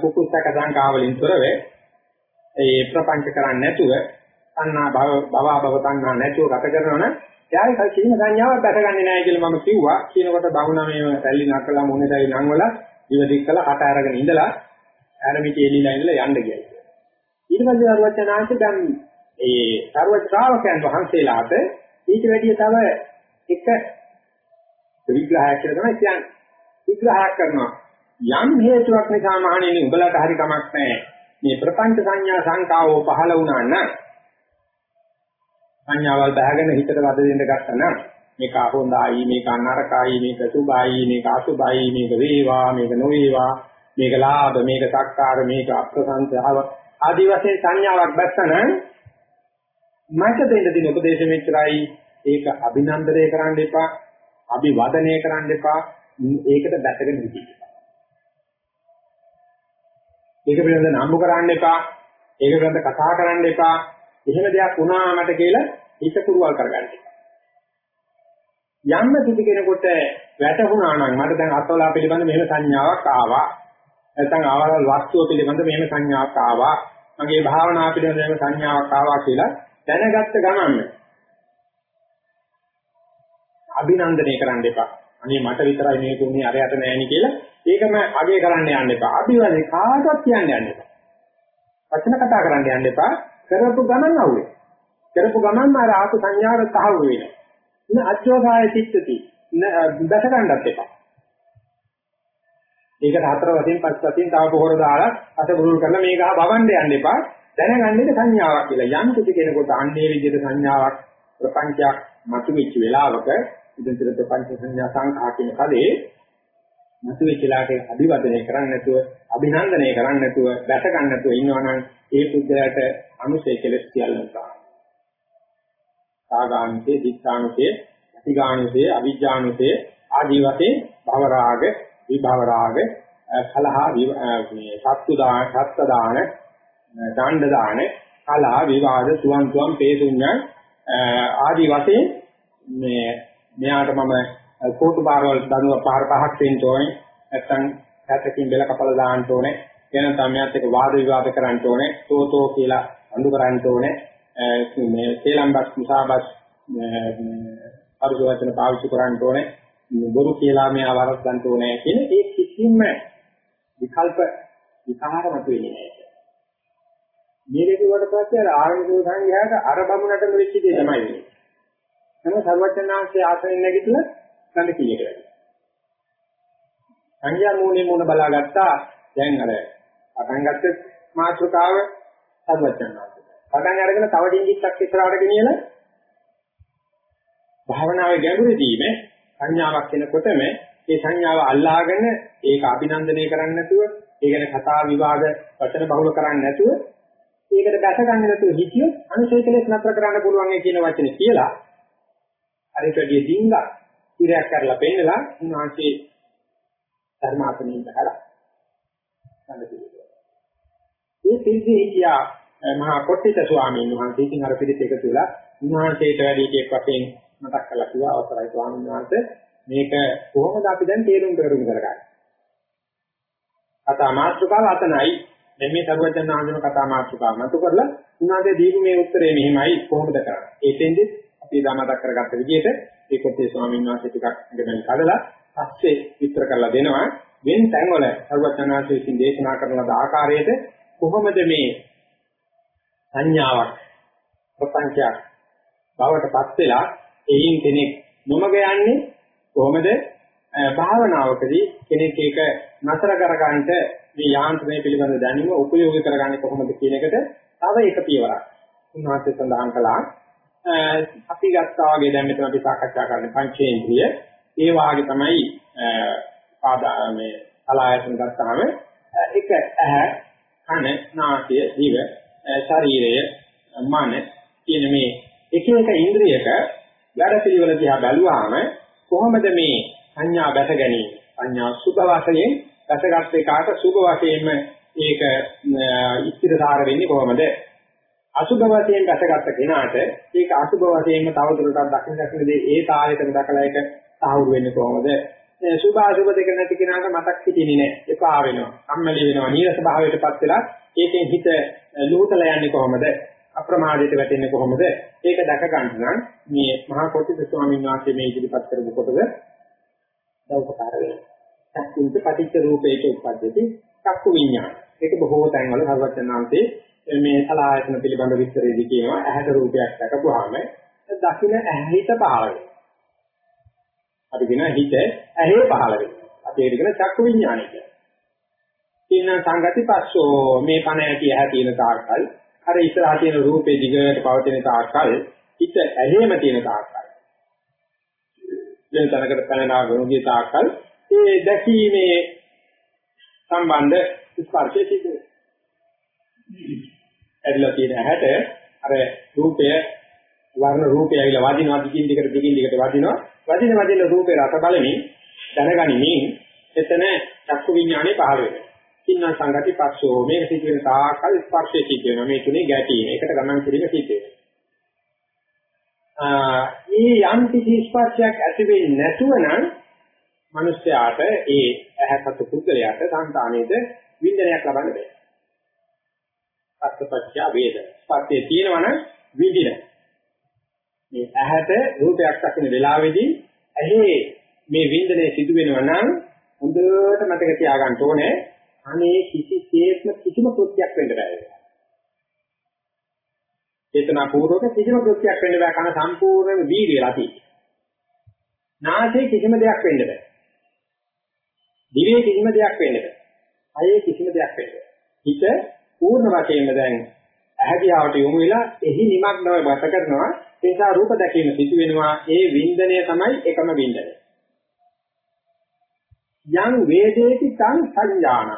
කුකුස්සක සංකාවලින් තොරව ඒ ප්‍රපංච කරන්නේ නැතුව තණ්හා භව භව භව තණ්හා නැතුව ගත කරනවනම් එයාගේ කිසිම සංඥාවක් දැකගන්නේ නැහැ කියලා මම කිව්වා. කියනකොට බහුණා මේ රැලි නකලා මොනේ දැයි නංවල ඉවදික් කළා කට අරගෙන ඉඳලා ආරමිතේ එළිලා ඉඳලා යන්න ගියා. ඊට පස්සේ අරුවචනාංශ දැන් ඒ සර්ව ශ්‍රාවකයන් වහන්සේලාට ඊට වැඩිය තව එක විග්‍රහයක් කියලා තමයි කියන්නේ. විග්‍රහයක් කරනවා. යම් හේතුවක් නිසා මහණෙනි උඹලට හරි කමක් නැහැ. මේ ප්‍රපංච සංඥා සංකාවෝ පහළ වුණා නම් සංඥාවල් බහගෙන හිතට වද දෙන්න ගත්තා නම් මේක හොඳයි මේක නරකයි මේක සුභයි මේක අසුභයි මේක වේවා මේක නොවේවා මේක ලාභ මේක සක්කාර මේක අප්‍රසංසාව ආදි වශයෙන් සංඥාවක් බැස්සනම් මට දෙන්න දින උපදේශ මෙච්චරයි. ඒක අභිනන්දනය කරන්න එපා අභිවදනය කරන්න එපා. ඒකට දැකගෙන ඉන්න ඒක පිළිබඳව නම්බු කරන්න එපා. ඒක පිළිබඳව කතා කරන්න එපා. එහෙම දෙයක් වුණා මට කියලා හිත කුරුවල් කරගන්න. යන්න කිසි කෙනෙකුට වැටහුණා නම් මට දැන් අත්වලා පිළිබඳ මෙහෙම සංඥාවක් ආවා. නැත්නම් ආවල් වස්තුව පිළිබඳ මෙහෙම සංඥාවක් ආවා. මගේ භාවනා පිළිබඳ මෙහෙම සංඥාවක් ආවා කියලා දැනගත්ත ගමන් අභිනන්දනය කරන්න එපා. අනේ මට විතරයි මේක උනේ අරයට නෑනි කියලා ඒකම අගය කරන්න යන්න එපා. අභිවාදේ කාටවත් කියන්න යන්න එපා. වචන කතා කරන්න යන්න එපා. කරපු ගමන් අවුවේ. කරපු ගමන්ම අර ආපු සංඥාව තහවුරු වෙනවා. ඉතින් අච්චෝසාය චිත්තති. දැස ගන්නත් එපා. ඒකට හතර වශයෙන් පස් වශයෙන් තව පොහොර දාලා අත බුරුල් කරලා මේක ආ බවන්න යන්න එපා. දැනගන්න එක සංඥාවක් කියලා. යම් කිසි කෙනෙකුට අන්නේ විදිහට සංඥාවක් ප්‍රපංචයක් මතුවෙච්ච වෙලාවක ඉදින්තර ප්‍රපංච සංඥා සංඛා කියන කලේ මතුවෙච්ච ලාට අභිවදනය කරන්නේ නැතුව අභිනන්දනය කරන්නේ නැතුව දැක ගන්න නැතුව ඉන්නවනම් ඒ පුද්ගලයාට අනුසය කෙලස් කියලා සාගානුසේ, දිත්තානුසේ, අතිගානුසේ, අවිජ්ජානුසේ ආදී වශයෙන් භව රාග, විභව රාග, කලහ මේ සත්තු දාන, සත්ත දාන, දණ්ඩ දාන, කලහ විවාද, තුවන් තුවන් පේතුඤ්ඤ ආදී වශයෙන් මේ මෙයාට මම කෝටු බාරවල දනුව පහර පහක් දෙන්න ඕනේ. නැත්නම් හැතකින් බෙල කපලා දාන්න ඕනේ. එනනම් තමයත් එක්ක වාද විවාද කරන්න ඕනේ. තෝතෝ කියලා අඳු කරන්න ඕනේ. මේ තේලම්බස් මුසාබස් අරුද වචන පාවිච්චි කරන්න ඕනේ බොරු කියලා මේ අවරක් ගන්න ඕනේ කියන ඒ කිසිම විකල්ප විකාරමතු වෙන්නේ නැහැ. මේ දෙකවට පස්සේ අර ආරම්භ සංඝයාට අර බමුණට මෙච්ච දේ තමයි වෙන්නේ. නම සර්වඥාන්සේ ආසනෙන් නැගිටලා ගන්න කීයකට වැඩි. සංඝයා මූණේ මූණ බලාගත්තා දැන් අර පටන් ගත්ත මාත්‍රකාව සර්වඥාන්සේ පටන් අරගෙන තව ඩිංගිත්තක් ඉස්සරහට ගෙනියලා භාවනාවේ ගැඹුරදීම සංඥාවක් වෙනකොටම ඒ සංඥාව අල්ලාගෙන ඒක අභිනන්දනය කරන්නේ නැතුව ඒ ගැන කතා විවාද වචන බහුල කරන්නේ නැතුව ඒකට දැස ගන්න නැතුව හිතියොත් අනුශය කෙලෙස් නතර කරන්න පුළුවන් කියන වචනේ කියලා අර ඒකදී දින්ගා ඉරයක් කරලා පෙන්නලා උන්වහන්සේ ධර්මාසනෙන් බහලා ගන්න පිළිතුර. මේ පිළිදේ කියා මහා කොට්ටිත ස්වාමීන් වහන්සේ ඉතින් අර පිළිත් එකතු වෙලා උන්වහන්සේට වැඩි එකක් වශයෙන් මතක් කරලා කිව්වා අවසරයි ස්වාමීන් වහන්සේ මේක කොහොමද අපි දැන් තේරුම් කරගන්න කරගන්නේ. කතා මාත්‍රකාව අතනයි දැන් මේ සරුවචන ආන්දන කතා මාත්‍රකාව මතු කරලා උන්වහන්සේ දීපු මේ උත්තරේ මෙහිමයි කොහොමද කරන්නේ. ඒකෙන්දි අපි දාමතක් කරගත්ත විදිහට ඒ කොට්ටේ ස්වාමීන් වහන්සේ ටිකක් ඉඳගෙන කඩලා පස්සේ විස්තර කරලා දෙනවා. වෙන තැන්වල සරුවචන ආන්සේ විසින් දේශනා කරන ලද ආකාරයට කොහොමද මේ සංඥාවක් ප්‍රපංචයක් බවටපත් වෙලා එයින් කෙනෙක් නොමග යන්නේ? කොහොමද? භාවනාවකදී කෙනෙක් ඒක නතර කරගන්නට මේ යාන්ත්‍රණය පිළිබඳ දැනීම උපයෝගී කරගන්නේ කොහොමද කියන එකට තව එක පියවරක්. උන්වහන්සේ සඳහන් කළා. අපි ගත්තා වගේ දැන් මෙතන අපි සාකච්ඡා කරන්නේ පංචේන්ද්‍රිය. ඒ වාගේ තමයි පාදා මේ සලායතන ගත්තාම එක ඇහැ, කන, නාසය, දිව, ශරීරය, මන කියන මේ එක එක ඉන්ද්‍රියක වැඩ පිළිවෙල දිහා බැලුවාම කොහොමද මේ සංඥා බැස ගැනීම සංඥා සුභ වශයෙන් බැසගත් එකාට සුභ වශයෙන්ම ඒක ඉස්තිරසාර වෙන්නේ කොහොමද අසුභ වශයෙන් බැසගත් කෙනාට ඒක අසුභ වශයෙන්ම තවදුරටත් දකින්න දකින්නේ ඒ තාලයකට දකලා ඒක සාහුරු වෙන්නේ කොහොමද? සුභ අසුභ දෙක නැති කෙනාට මතක් හිටින්නේ නැහැ එපා වෙනවා. කම්මැලි වෙනවා. නීරස භාවයටපත් වෙලා ඒකෙන් හිත ලුහුතල යන්නේ කොහොමද? අප්‍රමාදයට වැටෙන්නේ කොහොමද? ඒක දැක ගන්න නම් මේ මහා කොටිත ස්වාමීන් වහන්සේ මේ ඉදිරිපත් කරපු කොටද උපකාර වෙනවා. චක්කුන්ත පටිච්ච රූපේක උපද්දති චක්කු විඤ්ඤාණ. ඒක බොහෝ තැන්වල සර්වඥාන්තේ මේ සලආයතන පිළිබඳ විස්තරයේදී කියනවා ඇහැට රූපයක් දැකපුවාම දකින්න ඇහිත පහළ වෙනවා. අපි කියන හිත ඇහි පහළ වෙනවා. අපි ඒක කියන චක්කු විඤ්ඤාණය කියනවා. ඉන්න සංගති පස්සෝ මේ පණ ඇති ඇහැ තියෙන තාක්කල් අර ඉස්සරහා තියෙන රූපේ දිගට පවතින තාක්කල් හිත ඇහිම තියෙන තාක්කල් වෙන තැනකට පැනනා ගොනුගේ තාක්කල් ඒ දැකීමේ සම්බන්ධ ස්පර්ශය සිද්ධ වෙනවා. ඇදලා තියෙන ඇහැට අර රූපය වර්ණ රූපය ඇවිල්ලා වදිනවා දිගින් දිගට දිගින් දිගට වදිනවා වදින වදින රූපේ රස බලමින් දැනගනිමින් එතන චක්කු විඥානේ පහළ වෙනවා. කින්න සංගති පස්සෝ මේක සිද්ධ වෙන තාකල් ස්පර්ශය සිද්ධ වෙනවා. මේ තුනේ ගැටීම. ඒකට ගමන් කිරීම සිද්ධ වෙනවා. මේ යම් කිසි ස්පර්ශයක් ඇති වෙන්නේ නැතුව නම් මිනිස්යාට ඒ ඇහැසතු පුද්ගලයාට සංතානයේද විඳනයක් ලබන්න බෑ. පස්සපච්චා වේද. ස්පර්ශයේ තියෙනවා නම් විඳින. මේ ඇහැට රූපයක් දකින වෙලාවේදී ඇහි මේ විඳිනේ සිදු වෙනවා නම් හොඳට මතක තියාගන්න ඕනේ අනේ කිසිසේත්ම කිසිම කෘත්‍යයක් වෙන්න බෑ. චේතනා පූර්වක කිසිම කෘත්‍යයක් වෙන්න බෑ කන සම්පූර්ණයෙන්ම වීර්ය ලති. නාසයේ කිසිම දෙයක් වෙන්න බෑ. දිවේ කිසිම දෙයක් වෙන්න බෑ. කයේ කිසිම දෙයක් වෙන්න බෑ. හිත පූර්ණ වශයෙන්ම දැන් ඇහැදියාවට යොමු වෙලා එහි නිමග්නව ගත කරනවා. ඒ නිසා රූප දැකීම සිදු වෙනවා. ඒ වින්දනය තමයි එකම වින්දනය. යම් වේදේති තං සංජානන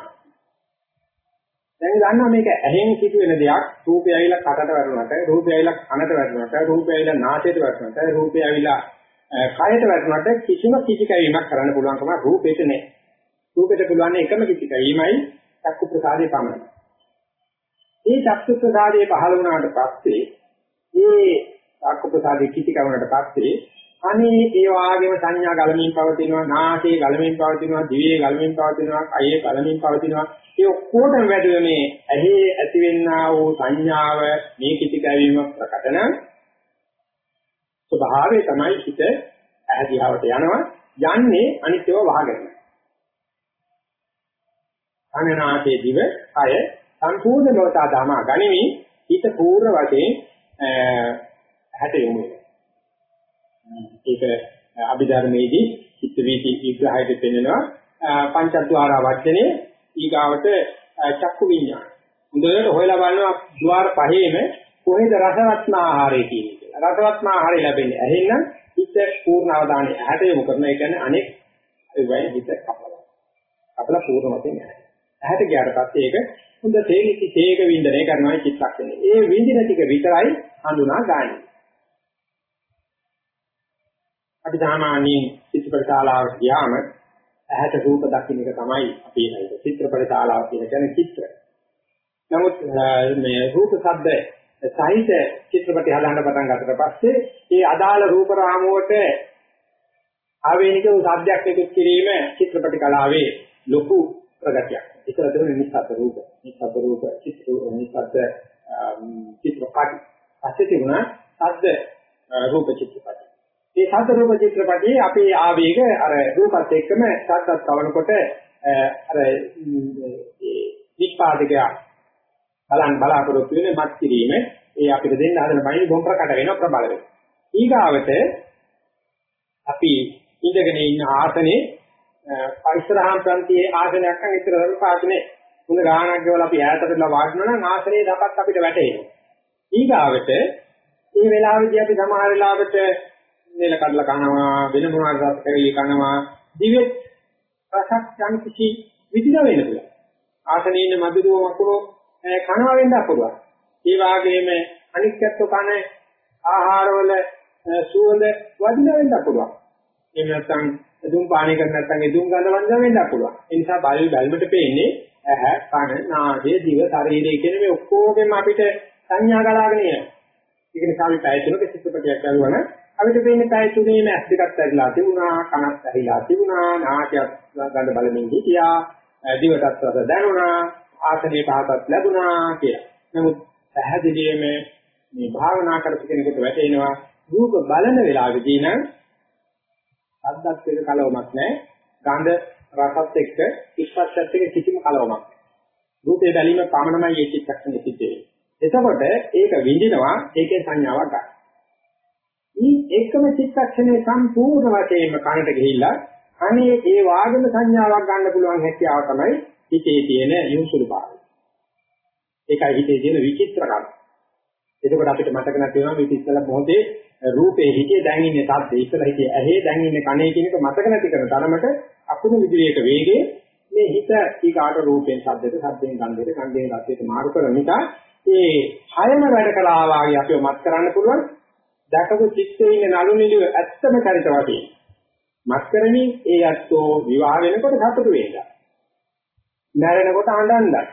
දැන් ගන්නවා මේක ඇහෙන් සිදුවෙන දෙයක්. රූපය ඇවිල්ලා කටට වැටුණාට රූපය ඇවිල්ලා කනට වැටුණාට රූපය ඇවිල්ලා නාසයට වැටුණාට රූපය ඇවිල්ලා කයට වැටුණාට කිසිම කිසි කැවීමක් කරන්න පුළුවන්කම රූපෙට නැහැ. රූපෙට පුළුවන් එකම කිසි කැවීමයි චක්කු ප්‍රසාදේ පමණයි. මේ චක්කු ප්‍රසාදේ පහළ වුණාට පස්සේ මේ චක්කු ප්‍රසාදේ කිසි කවුනට පස්සේ අනේ ඒ වාගේම සංඥා ගලමින් පවතිනවා නාසයේ ගලමින් පවතිනවා දිවේ ගලමින් පවතිනවා කයේ ගලමින් පවතිනවා. ඒ ඔක්කොටම වැඩිව මේ ඇහි ඇතිවෙනා වූ සංඥාව මේ කිසි කැවීම ප්‍රකට නම් ස්වභාවය තමයි හිත ඇහැදියාවට යනවා යන්නේ අනිත්‍යව වහගෙන. අනනාතේ දිව කය සම්පූර්ණ ලෝතා දමා ගනිමි හිත පූර්ණ වශයෙන් හැට යොමු ඒක අභිධර්මයේදී චිත්ත වීති විග්‍රහයට පෙන්නනවා පංචද්වාර වචනේ ඊගාවට චක්කු විඤ්ඤාණ. හොඳට හොයලා බලනවා ద్వාර පහේම කොහෙද රසවත්ම ආහාරය කියන්නේ කියලා. රසවත්ම ආහාරය ලැබෙන්නේ ඇහෙන්න හිත පූර්ණ අවධානය ඇහැට යොමු කරන ඒ කියන්නේ අනෙක් වෙයි හිත කපලා. කපලා පූර්ණ වශයෙන් නැහැ. ඇහැට ගියාට පස්සේ ඒක හොඳ තේලිච්ච තේක වින්දනය කරනවා චිත්තක්ෂණේ. ඒ වින්දින ටික විතරයි හඳුනා ගන්න. අපි සාමාන්‍යයෙන් චිත්තපට ශාලාවට ගියාම ඇහැට රූප දකින්න එක තමයි අපි හිතන්නේ. චිත්‍රපට ශාලාව කියන කියන්නේ චිත්‍ර. නමුත් මේ රූප ශබ්ද සහිත චිත්‍රපටි හදන්න පටන් ගත්තට පස්සේ ඒ අදාළ රූප රාමුවට ආවේනික ශබ්දයක් එකතු කිරීම චිත්‍රපටි කලාවේ ලොකු ප්‍රගතියක්. ඒතර තිබුණේ නිස්සද්ද රූප, නිස්සද්ද රූප, චිත්‍ර නිස්සද්ද චිත්‍රපටි. පස්සේ තිබුණා ශබ්ද රූප චිත්‍රපටි. මේ සද්ද රූප චිත්‍රපටයේ අපේ ආවේග අර රූපත් එක්කම සද්දත් කවනකොට අර නිෂ්පාදකය බලන් බලාපොරොත්තු වෙන මත් කිරීම ඒ අපිට දෙන්න හදන බණි බොම් ප්‍රකට වෙනවා ප්‍රබල වෙනවා. ඊගාවට අපි ඉඳගෙන ඉන්න ආසනේ පරිසරහම් ප්‍රන්තියේ ආසනයක් නම් ඉතර දරු පාසනේ හොඳ ගානක් ගෙවලා අපි ඈතටලා වාඩිනවා නම් ආසනේ දපත් අපිට වැටෙනවා. ඊගාවට මේ වෙලාවේදී අපි සමහර වෙලාවට නෙල කඩලා කනවා වෙන මොනවාද කරේ කනවා දිවෙත් රසක් යම් කිසි විදිහ වෙන්න පුළුවන්. ආසනේ ඉන්න මధుරව වකුණු කනවා වෙන්න පුළුවන්. ඒ වගේම අනික් පැත්ත කන ආහාරවල සුවඳ වදින වෙන්න පුළුවන්. එහෙම නැත්නම් දුම් පානය කර නැත්නම් ඒ දුම් ගඳ වන්ද වෙන්න පුළුවන්. ඒ නිසා බාහිර බැලමට පේන්නේ ඇහැ, කන, නාසය, දිව, ශරීරය කියන මේ ඔක්කොගෙම අපිට සංඥා ගලාගෙන එනවා. ඒක නිසා අපි පැය තුනක චිත්තපටයක් ගලවන අපිට පේන්නේ පැය තුනේම ඇස් දෙකක් ඇරිලා තිබුණා, කනක් ඇරිලා තිබුණා, නාසයක් ගඳ බලමින් හිටියා, දිවටත් රස දැනුණා, ආසනේ පහසක් ලැබුණා කියලා. නමුත් පැහැදිලිවම මේ භාවනා කරපු කෙනෙකුට වැටෙනවා රූප බලන වෙලාවෙදී නම් අද්දත් එක කලවමක් නැහැ. ගඳ රසත් එක්ක ස්පර්ශත් එක්ක කිසිම කලවමක් නැහැ. රූපේ බැලීම පමණමයි මේ චිත්තක්ෂණෙ සිද්ධ වෙන්නේ. එතකොට ඒක විඳිනවා ඒකේ සංඥාවක් ගන්න. මේ එකම චිත්තක්ෂණේ සම්පූර්ණ වශයෙන්ම කනට ගිහිල්ලා අනේ ඒ වාගම සංඥාවක් ගන්න පුළුවන් හැකියාව තමයි හිතේ තියෙන යොසුළු භාවය. ඒකයි හිතේ තියෙන විචිත්‍රකම. එතකොට අපිට මතක නැති වෙනවා මේ ඉස්සලා මොහොතේ රූපේ හිතේ දැන් ඉන්නේ සද්දේ ඉස්සලා හිතේ ඇහි දැන් ඉන්නේ කනේ කියන එක මතක නැති කරන තරමට අකුණු විදිහේක වේගයේ මේ හිත ඊගාට රූපෙන් සද්දෙට සද්දෙන් ගන්ධෙට ගන්ධෙන් රසයට මාරු කරන නිසා ඒ හයම වැඩ කළා වාගේ අපිව මත් කරන්න පුළුවන්. දැකපු චිත්තේ ඉන්න නළු නිලුව ඇත්තම චරිත වශයෙන් මත් කරමින් ඒ ඇත්තෝ විවාහ වෙනකොට සතුටු වෙනවා මැරෙනකොට අඬන්නත්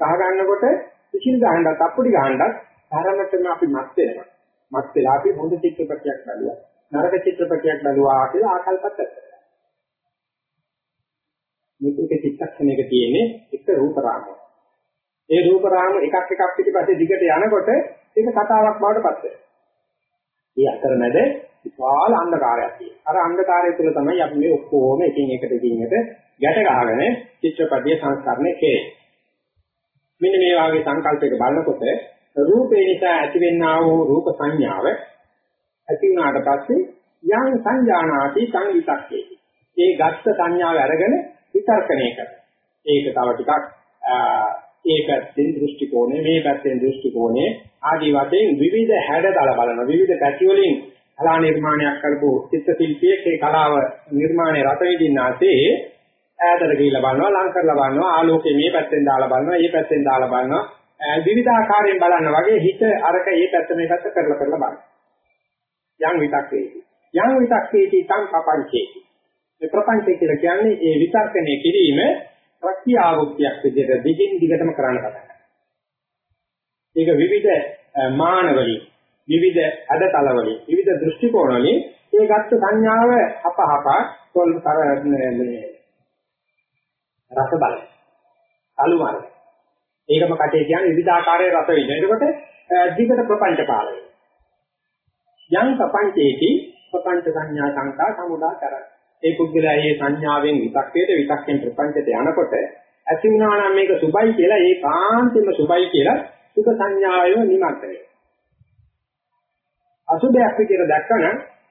කහ ගන්නකොට කිසිම ගහන්නත් අප්පුඩි ගහන්නත් තරමටම අපි මත් වෙනවා. මත් වෙලා අපි හොඳ චිත්‍රපටයක් බලුවා. නරක චිත්‍රපටයක් බලුවා කියලා ආකල්පත් ඇත්තට. මේක චිත්තක්ෂණයක තියෙන්නේ එක රූප රාමයක්. ඒ රූප රාම එකක් එකක් පිටිපස්සේ දිගට යනකොට ඒක කතාවක් බවට පත් වෙනවා. මේ අතරමැද විශාල අන්ධකාරයක් තියෙනවා. අර අන්ධකාරය තුළ තමයි අපි මේ ඔක්කොම එකින් එකට එකින් එකට ගැට ගහගෙන චිත්‍රපටයේ සංස්කරණය කෙරේ. මෙන්න මේ වගේ සංකල්පයක බලනකොට රූපේ නිසා ඇතිවෙනා වූ රූප සංඥාව ඇති වුණාට පස්සේ යම් සංජානාති සංවිතක්කේ. ඒ ගත්ත සංඥාව අරගෙන විතර්කණය කරනවා. ඒක තව ටිකක් ඒ පැත්තෙන් දෘෂ්ටි කෝණය මේ පැත්තෙන් දෘෂ්ටි කෝණය ආදී වශයෙන් විවිධ හැඩතල බලන විවිධ පැති වලින් කලා නිර්මාණයක් කරපු චිත්ත ශිල්පියෙක් ඒ කලාව නිර්මාණය රට විඳින්නාසේ ඈතට ගිහිල්ලා බලනවා ලං කරලා බලනවා ආලෝකය මේ පැත්තෙන් දාලා බලනවා මේ පැත්තෙන් දාලා බලනවා විවිධාකාරයෙන් බලන්න වගේ හිත අරක ඒ පැත්ත මේ පැත්ත කරලා කරලා බලන්න. යම් විතක්කේති. යම් විතක්කේති තං පපංචේති. මේ ප්‍රපංචය කියලා කියන්නේ ඒ විතර්කණය කිරීම ප්‍රත්‍යාවෘත්තියක් විදිහට දිගින් දිගටම කරන්න පටන් ඒක විවිධ මානවලින් විවිධ අදතලවලින් විවිධ දෘෂ්ටි කෝණවලින් ඒ ගත්ත සංඥාව අපහප තොල් කර මේ රස බල. අලු මාර්ගය ඒකම කටේ කියන්නේ විවිධාකාරයේ රස විඳින. එතකොට දිගට ප්‍රපංච කාලය. යම් ප්‍රපංචේති ප්‍රපංච සංඥා සංකා සමුදා කරයි. ඒ පුද්ගලයා මේ සංඥාවෙන් විතක්කේට විතක්කෙන් ප්‍රපංචයට යනකොට ඇති වුණා නම් මේක සුබයි කියලා ඒ කාන්තෙම සුබයි කියලා සුඛ සංඥාවෙම නිමග්න වෙනවා. අසුභයක් විදියට දැක්කම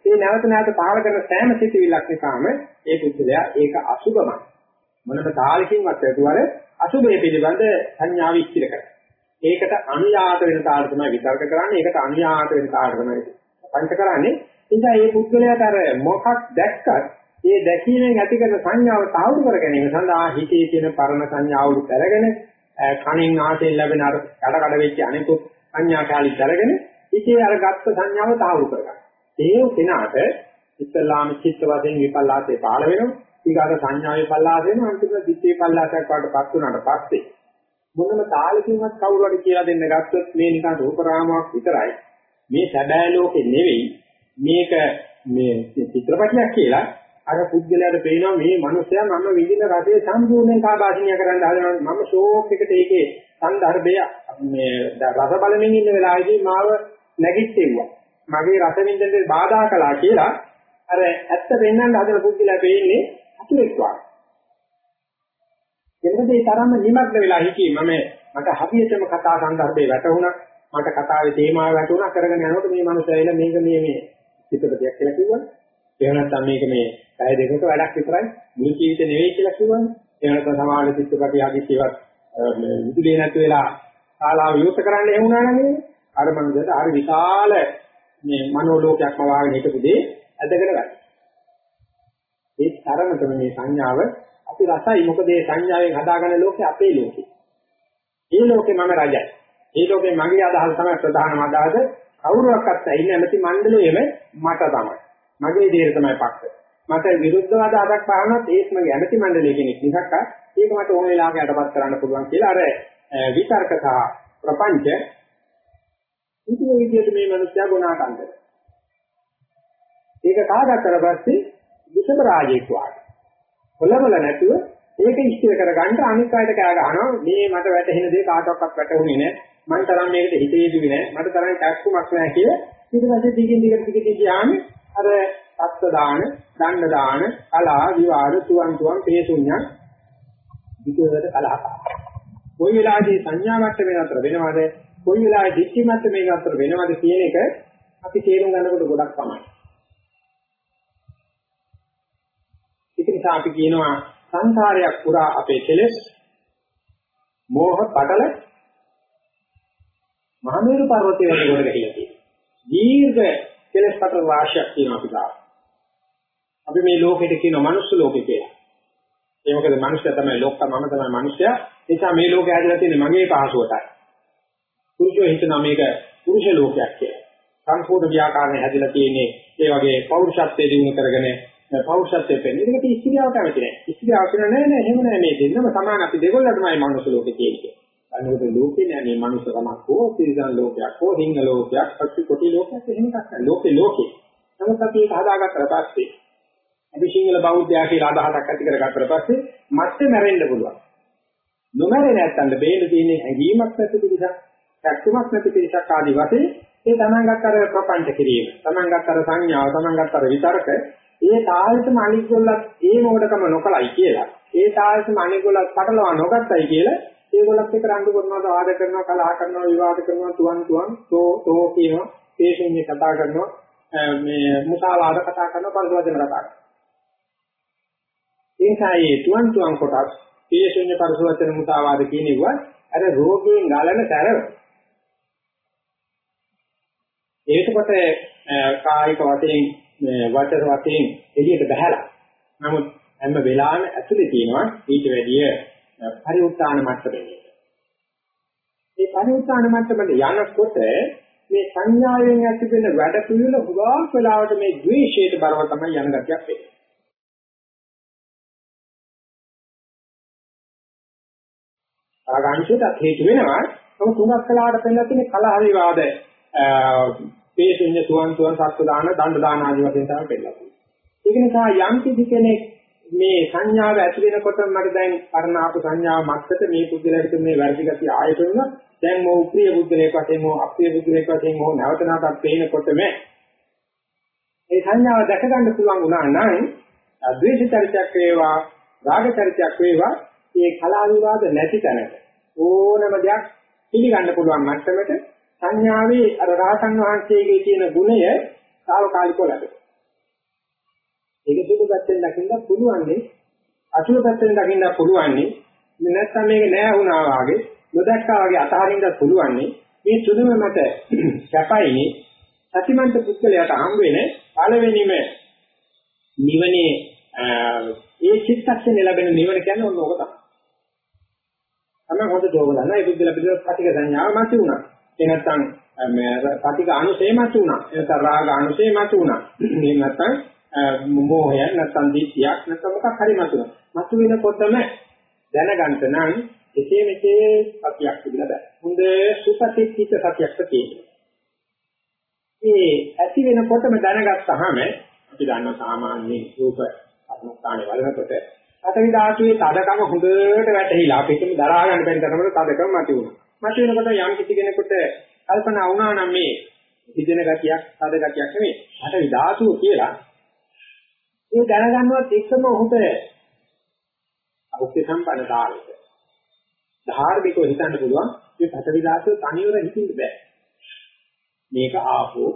ඒ නැවත නැවත පහළ කරන සෑම සිතිවිල්ලක් නිසාම ඒ පුද්ගලයා ඒක අසුභමයි. මොනම තාලකින්වත් ඇතුවර අසුභය පිළිබඳ සංඥාව ඉස්තිර කරගන්න. ඒකට අනුයාත වෙන තාල තමයි විතර්ක කරන්නේ. ඒකට අනුයාත වෙන තාල තමයි පංච කරන්නේ. ඉතින් මේ පුද්ගලයාට අර මොකක් දැක්කත් ඒ දැකීමෙන් ඇති කරන සංඥාව තහවුරු කර ගැනීම සඳහා හිතේ තියෙන පරණ සංඥාවලු කරගෙන කණින් ආසෙන් ලැබෙන අර කඩ කඩ වෙච්ච අනිකුත් සංඥාකාලි කරගෙන ඉතේ අර ගත්ත සංඥාව තහවුරු කරගන්න. ඒ කෙනාට ඉස්ලාම චිත්ත වශයෙන් විපල්ලාසේ පාළ වෙනවා. ඊගාට සංඥාවේ පල්ලාස වෙනවා අන්තිමට දිත්තේ පල්ලාසයක් වඩටපත් වුණාට පස්සේ. මොනම තාලකින්වත් කවුරු හරි කියලා දෙන්න ගත්තොත් මේ නිකන් රූපරාමාවක් විතරයි. මේ සැබෑ ලෝකෙ නෙවෙයි. මේක මේ චිත්‍රපටයක් කියලා අර පුද්ගලයාට පේනවා මේ මිනිස්සයා මම විඳින රසය සම්පූර්ණයෙන් කාබාසිනිය කරන්න හදනවා. මම ෂෝක් එකට ඒකේ සංදර්භය මේ රස බලමින් ඉන්න වෙලාවේදී මාව නැගිට්ටෙව්වා. මගේ රස විඳින්න බාධා කළා කියලා අර ඇත්ත පෙන්වන්න හදන පුද්ගලයා පේන්නේ අතුරෙක් වගේ. එතකොට ඒ තරම්ම නිමග්න වෙලා හිටියේ මම මට හදිසියෙම කතා සංදර්භේ වැටුණා. මට කතාවේ තේමාව වැටුණා කරගෙන යනකොට මේ මනුස්සයල මේක මේ මේ චිත්තපතියක් කියලා කිව්වනේ. එහෙම නැත්නම් මේක මේ පැය දෙකක වැඩක් විතරයි මුළු ජීවිතේ නෙවෙයි කියලා කිව්වනේ. එහෙම නැත්නම් සමාජ චිත්තපතිය ආදී ඒවත් විදුලිය නැති වෙලා ශාලාව විවෘත කරන්න එහෙම වුණා නම් අර මනසට අර විශාල මේ මනෝලෝකයක්ම වාගෙන හිටපු දේ ඇදගෙන ගන්න. ඒ තරමටම මේ සංඥාව අපි රසයි මොකද මේ සංඥාවෙන් හදාගන්න ලෝකේ අපේ ලෝකේ. ඒ ලෝකේ මම රජයි. ඒ ලෝකේ මගේ අදහස් තමයි ප්‍රධානම අදහස. කවුරුවක්වත් ඇහින්නේ නැති මණ්ඩලයේම මට තමයි. මගේ දේර තමයි පක්ෂ. මට විරුද්ධව අදහසක් පානොත් ඒත් මගේ ඇමති මණ්ඩලයේ කෙනෙක් නිසාක ඒක මට ඕන වෙලාවක යටපත් කරන්න පුළුවන් කියලා අර විතර්ක සහ ප්‍රපංච ඉතින් විදියට මේ මිනිස්යා ගුණාකන්දර. ඒක කාගත්තර පස්සේ විසම රාජේක් වාගේ. කොළවල නැතුව ඒක ඉස්තිර කරගන්න අනිත් අයට කෑ ගහනවා මේ මට වැටහෙන දේ කාටවත් වැටහුනේ නැහැ. මං තරම් මේකට හිතේ දුවේ නැහැ. මට තරම් කැක්කුමක් නැහැ කියලා ඊට පස්සේ දිගින් දිගට දිගට ගියාම අර සත්ත්ව දාන, දණ්ඩ දාන, කලා, විවාද, තුවන් තුවන්, තේසුඤ්ඤා විකේවද කලහකා. කොයි වෙලාවදී සංඥාවට වෙන අතර වෙනවද? කොයි වෙලාවේ දික්කිමත් මේක අතර වෙනවද කියන එක අපි තේරුම් ගන්නකොට ගොඩක් තමයි. ඒක නිසා අපි කියනවා සංසාරයක් පුරා අපේ කෙලෙස් මෝහ පටල මහමෙරු පර්වතයේ වගේ කොට ගහිලා තියෙනවා. දීර්ඝ කෙලෙස් පටල වාශයක් තියෙනවා අපි ගාව. අපි මේ ලෝකෙට කියනවා මනුස්ස ලෝකේ කියලා. ඒ මොකද මනුස්සයා තමයි ලෝක මම තමයි මනුස්සයා. ඒ නිසා මේ ලෝකේ හැදලා තියෙන්නේ මගේ පහසුවටයි. පුරුෂයෝ හිතනවා මේක පුරුෂ ලෝකයක් කියලා. සම්පූර්ණ ව්‍යාකරණය හැදලා තියෙන්නේ ඒ වගේ පෞරුෂත්වයේ දිනු කරගෙන පෞරුෂත්වයේ පෙන්නේ. ඒකට ඉස්ත්‍රියව කැමති නැහැ. ඉස්ත්‍රියව කියන නෑ නෑ එහෙම නෑ මේ දෙන්නම සමාන අපි දෙගොල්ලටමයි මනුස්ස ලෝකේ තියෙන්නේ. අනුගත ලෝකේ නෑ මේ මනුස්ස කමක් හෝ තිරිසන් ලෝකයක් හෝ හිංග ලෝකයක් පස්සේ කොටි ලෝකයක් එහෙම එකක් නෑ. ලෝකේ ලෝකේ. නමුත් අපි ඒක හදාගත්තට පස්සේ අපි සිංහල බෞද්ධයා කියලා අදහසක් ඇති කරගත්තට පස්සේ මත්te මැරෙන්න පුළුවන්. නොමැරෙන්නේ නැත්තම් බේල තියෙන්නේ හැඟීමක් නැති පිළිසක්, සැක්කුමක් නැති පිළිසක් ආදී වශයෙන් ඒ තමන් ගත්ත අර ප්‍රපංච කිරීම, තමන් ගත්ත අර සංඥාව, තමන් ගත්ත අර විතරක ඒ තාලෙටම අනිගොල්ලත් ඒ මොඩකම නොකලයි කියලා. ඒ තාලෙටම අනිගොල්ලත් පටලවා නොගත්තයි කියලා ඒගොල්ලත් එක්ක රණ්ඩු කරනවා, වාද කරනවා, කලහ කරනවා, විවාද කරනවා, තුවන් තුවන්, තෝ තෝ කියනවා, තේෂින්නේ කතා කරනවා, මේ මුසාවාද කතා කරනවා, පරිවර්තන කතා කරනවා. ඒ නිසා මේ තුවන් තුවන් කොටස් තේෂින්නේ පරිවර්තන මුසාවාද කියනවා අර රෝගයෙන් ගලන තරව. ඒකකොට කායික වශයෙන් වචන වශයෙන් එළියට බහැලා. නමුත් හැම වෙලාවෙම ඇතුලේ තියෙනවා ඊට වැඩිය පරිඋත්තාන මට්ටමේ. මේ පරිඋත්තාන මට්ටමට යනකොට මේ සංඥාවෙන් ඇති වෙන වැඩ පිළිවෙල හුඟක් වෙලාවට මේ ද්වේෂයට බරව තමයි යන ගතියක් වෙන්නේ. ආගාංශයට හේතු වෙනවා. නමුත් තුනක් කලාවට පෙන්නලා තියෙන කලහ විවාද තේසුඤ්ඤ සුවන් සුවන් සත්ව දාන දණ්ඩ දාන ආදී වශයෙන් තමයි පෙන්නලා තියෙන්නේ. ඒක නිසා යම් කිසි කෙනෙක් මේ සංඥාව ඇති වෙනකොට මට දැන් පරණාප සංඥාව මත්තට මේ පුද්ගලයාට මේ වැරදි ගතිය ආයතන දැන් මො ප්‍රිය පුද්ගලයෙක් වශයෙන් මො අප්‍රිය පුද්ගලයෙක් වශයෙන් මො නැවත නැවතත් පේනකොටම ඒ සංඥාව දැක ගන්න පුළුවන් වුණා නම් ද්වේෂ චරිතයක් වේවා රාග චරිතයක් වේවා මේ කලාව විවාද නැති තැනක ඕනම දෙයක් පිළිගන්න පුළුවන් මට්ටමට සංඥාවේ අර රහතන් වහන්සේගේ තියෙන ගුණය සාවකාලිකව ලැබෙනවා. ඒක සුදු පැත්තෙන් දකින්න පුළුවන්නේ අසුර පැත්තෙන් දකින්න පුළුවන්නේ නැත්නම් මේක නෑ වුණා වාගේ නොදැක්කා වගේ අතහරින්න පුළුවන්නේ මේ සුදුම මත සැපයිනේ සතිමන්ත පුද්ගලයාට හම් වෙන පළවෙනිම නිවනේ ඒ චිත්තක්ෂණේ ලැබෙන නිවන කියන්නේ ඔන්න ඕක තමයි. තමයි හොඳ දෝබලන ඒ පුද්ගල පිළිවෙත් පටික සංඥාව මත උනා. ඒ නැත්නම් පටික අනුසය මත උනා. එතන රාග අනුසය මත උනා. එහෙම නැත්නම් මොහය නැත්නම් දිට්ඨියක් නැත්නම් මොකක් හරි මත උනා. මත වෙනකොටම දැනගන්න නම් එසේ මෙසේ සතියක් තිබුණා බෑ. හොඳ සුපතිච්චිත සතියක් තියෙනවා. මේ ඇති වෙනකොටම දැනගත්තාම අපි දන්නවා සාමාන්‍ය රූප අනුස්ථානේ වලනකොට අටවි ධාතුවේ තදකම හොඳට වැටහිලා අපිටම දරා ගන්න බැරි තරමට තදකම මත උනා. මත වෙනකොට යම් කිසි කෙනෙකුට කල්පනා වුණා නම් මේ හිතෙන ගතියක් තද ගතියක් නෙමෙයි අටවි ධාතුව කියලා ඒ දැනගන්නවත් එක්කම ඔහුට අවශ්‍ය සම්පන්න ධාර්මික ධාර්මිකව හිතන්න පුළුවන් මේ පඨවි ධාතුව තනියම හිතින්න බෑ මේක ආපෝ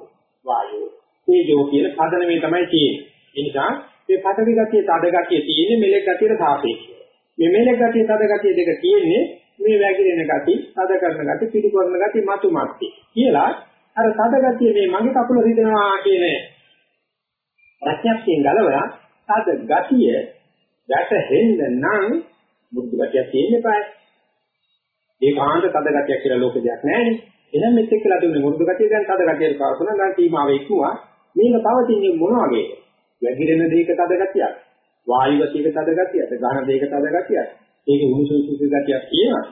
වායෝ තේජෝ කියන පදනමේ තමයි තියෙන්නේ. ඒ නිසා මේ පඨවි ගතිය, තද ගතිය තියෙන්නේ මෙලෙක් ගතියට සාපේක්ෂව. මේ මෙලෙක් ගතිය, තද ගතිය දෙක තියෙන්නේ මේ වැగిරෙන ගති, තද කරන ගති, පිළිකොරන ගති, මතු මත්ති කියලා අර තද ගතිය මේ මගේ කකුල රිදෙනවා කියන ප්‍රඥප්තියෙන් ගලවලා තද ගතිය වැටෙන්න නම් බුද්ධ ගතිය තියෙන්න eBay. ඒ කාන්ත තද ගතිය කියලා ලෝක දෙයක් නැහැ නේ. එහෙනම් මෙත් එක්කලා දුන්නේ මුරුදු ගතිය දැන් තද ගතියට පාවුනා දැන් සීමාව ඉක්මුවා මේක පවතින්නේ මොන වගේද වැగిරෙන දෙයක තද ගතියක් වායු ගතියක තද ගතියක් ගහන දෙයක තද ගතියක් ඒකේ උණුසුම් සුසු ගතියක් තියෙනවා.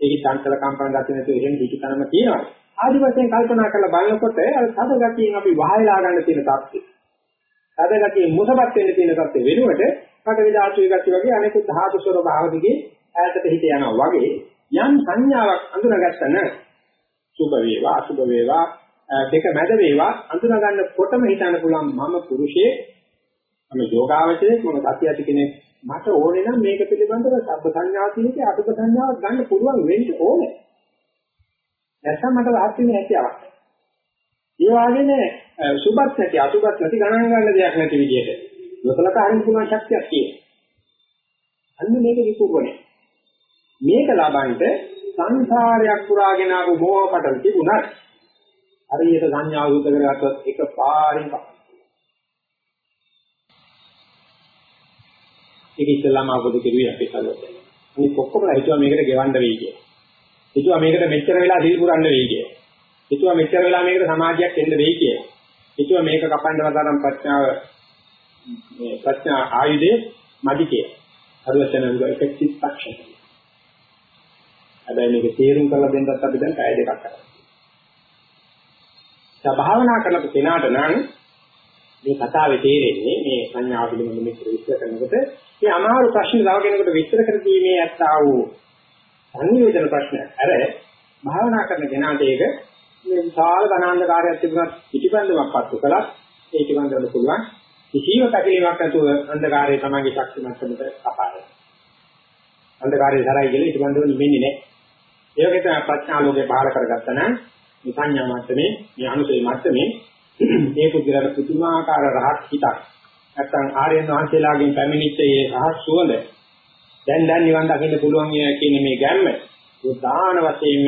ඒකේ චංචල කම්පන ගතිය නැතුව එහෙම පිටිතනම තියෙනවා. ආදි වශයෙන් කල්පනා කරලා බලනකොට අර තද ගතියෙන් අපි වහයලා ගන්න තියෙන තත්ත්වය තද ගතියෙන් මුසපත් වෙන්න තියෙන තත්ත්වය වෙනුවට කට විදාචුයි ගතිය වගේ අනෙකුත් ධාතු ස්වර භාව දිගේ ඈතට හිත යනවා වගේ යම් සංඥාවක් අඳුනගත්තා නම් සුභ වේවා අසුභ වේවා දෙක මැද වේවා අඳුනා ගන්නකොටම හිතන්න පුළුවන් මම පුරුෂයේ මම යෝගාවචරයේ මම සත්‍ය ඇති කෙනෙක්. මට ඕනේ නම් මේක පිළිබඳව සබ්බ සංඥා තියෙන්නේ අසුභ සංඥාවක් ගන්න පුළුවන් වෙන්න ඕනේ. නැත්නම් මට රහත් වෙන්න හැකියාවක් ඒ වගේම සුභත් නැති අසුභත් නැති ගණන් ගන්න දෙයක් නැති විදිහට. නොසලකා හරින්න පුළුවන් ශක්තියක් තියෙනවා. අන්න මේක විකුණනේ මේක ලබන්නට සංසාරයක් පුරාගෙන ආපු මෝහ පටල තිබුණත් හරියට සංඥාව උද කරගත්තොත් එක පාරින් ඒක ඉස්සෙල්ලාම අවබෝධ කෙරුවේ අපි කලොත්. අනිත් ඔක්කොම හිතුවා මේකට ගෙවන්න වෙයි කියලා. හිතුවා මේකට මෙච්චර වෙලා සිල් පුරන්න වෙයි කියලා. හිතුවා මෙච්චර වෙලා මේකට සමාජයක් එන්න වෙයි කියලා. හිතුවා මේක කපන්න වතරම් ප්‍රඥාව මේ ප්‍රඥා ආයුධේ මදි කියලා. හරුවචන උග එක චිත්තක්ෂණය. හැබැයි මේක තේරුම් කරලා දෙන්නත් අපි දැන් පැය දෙකක් කරා. දැන් භාවනා කරනකොට කෙනාට නම් මේ කතාවේ තේරෙන්නේ මේ සංඥා පිළිබඳ මෙච්චර විස්තර කරනකොට මේ අමාරු ප්‍රශ්න තව කෙනෙකුට විස්තර කර දීමේ ඇත්තා වූ සංනිවේදන ප්‍රශ්න අර භාවනා කරන කෙනාට ඒක මේ විශාල ගණාන්ධකාරයක් තිබුණත් පිටිබන්ධමක් පත්තු කළත් ඒක පිළිබඳව පුළුවන් කිසිම පැකිලීමක් නැතුව අන්ධකාරයේ තමන්ගේ ශක්ති මට්ටමට කපාරයි. අන්ධකාරයේ සරයි කියලා ඊට බඳව නිවෙන්නේ නැහැ. ඒ වගේ තමයි ප්‍රඥා ලෝකේ පහල කරගත්තා නම් මේ සංඥා මට්ටමේ මේ අනුසේ මට්ටමේ මේ පුදුරට පුදුමාකාර රහත් හිතක් නැත්තම් ආර්යයන් වහන්සේලාගෙන් පැමිණිච්ච මේ රහත් සුවඳ දැන් දැන් නිවන් දකින්න පුළුවන් කියන මේ ගැම්ම උදාන වශයෙන්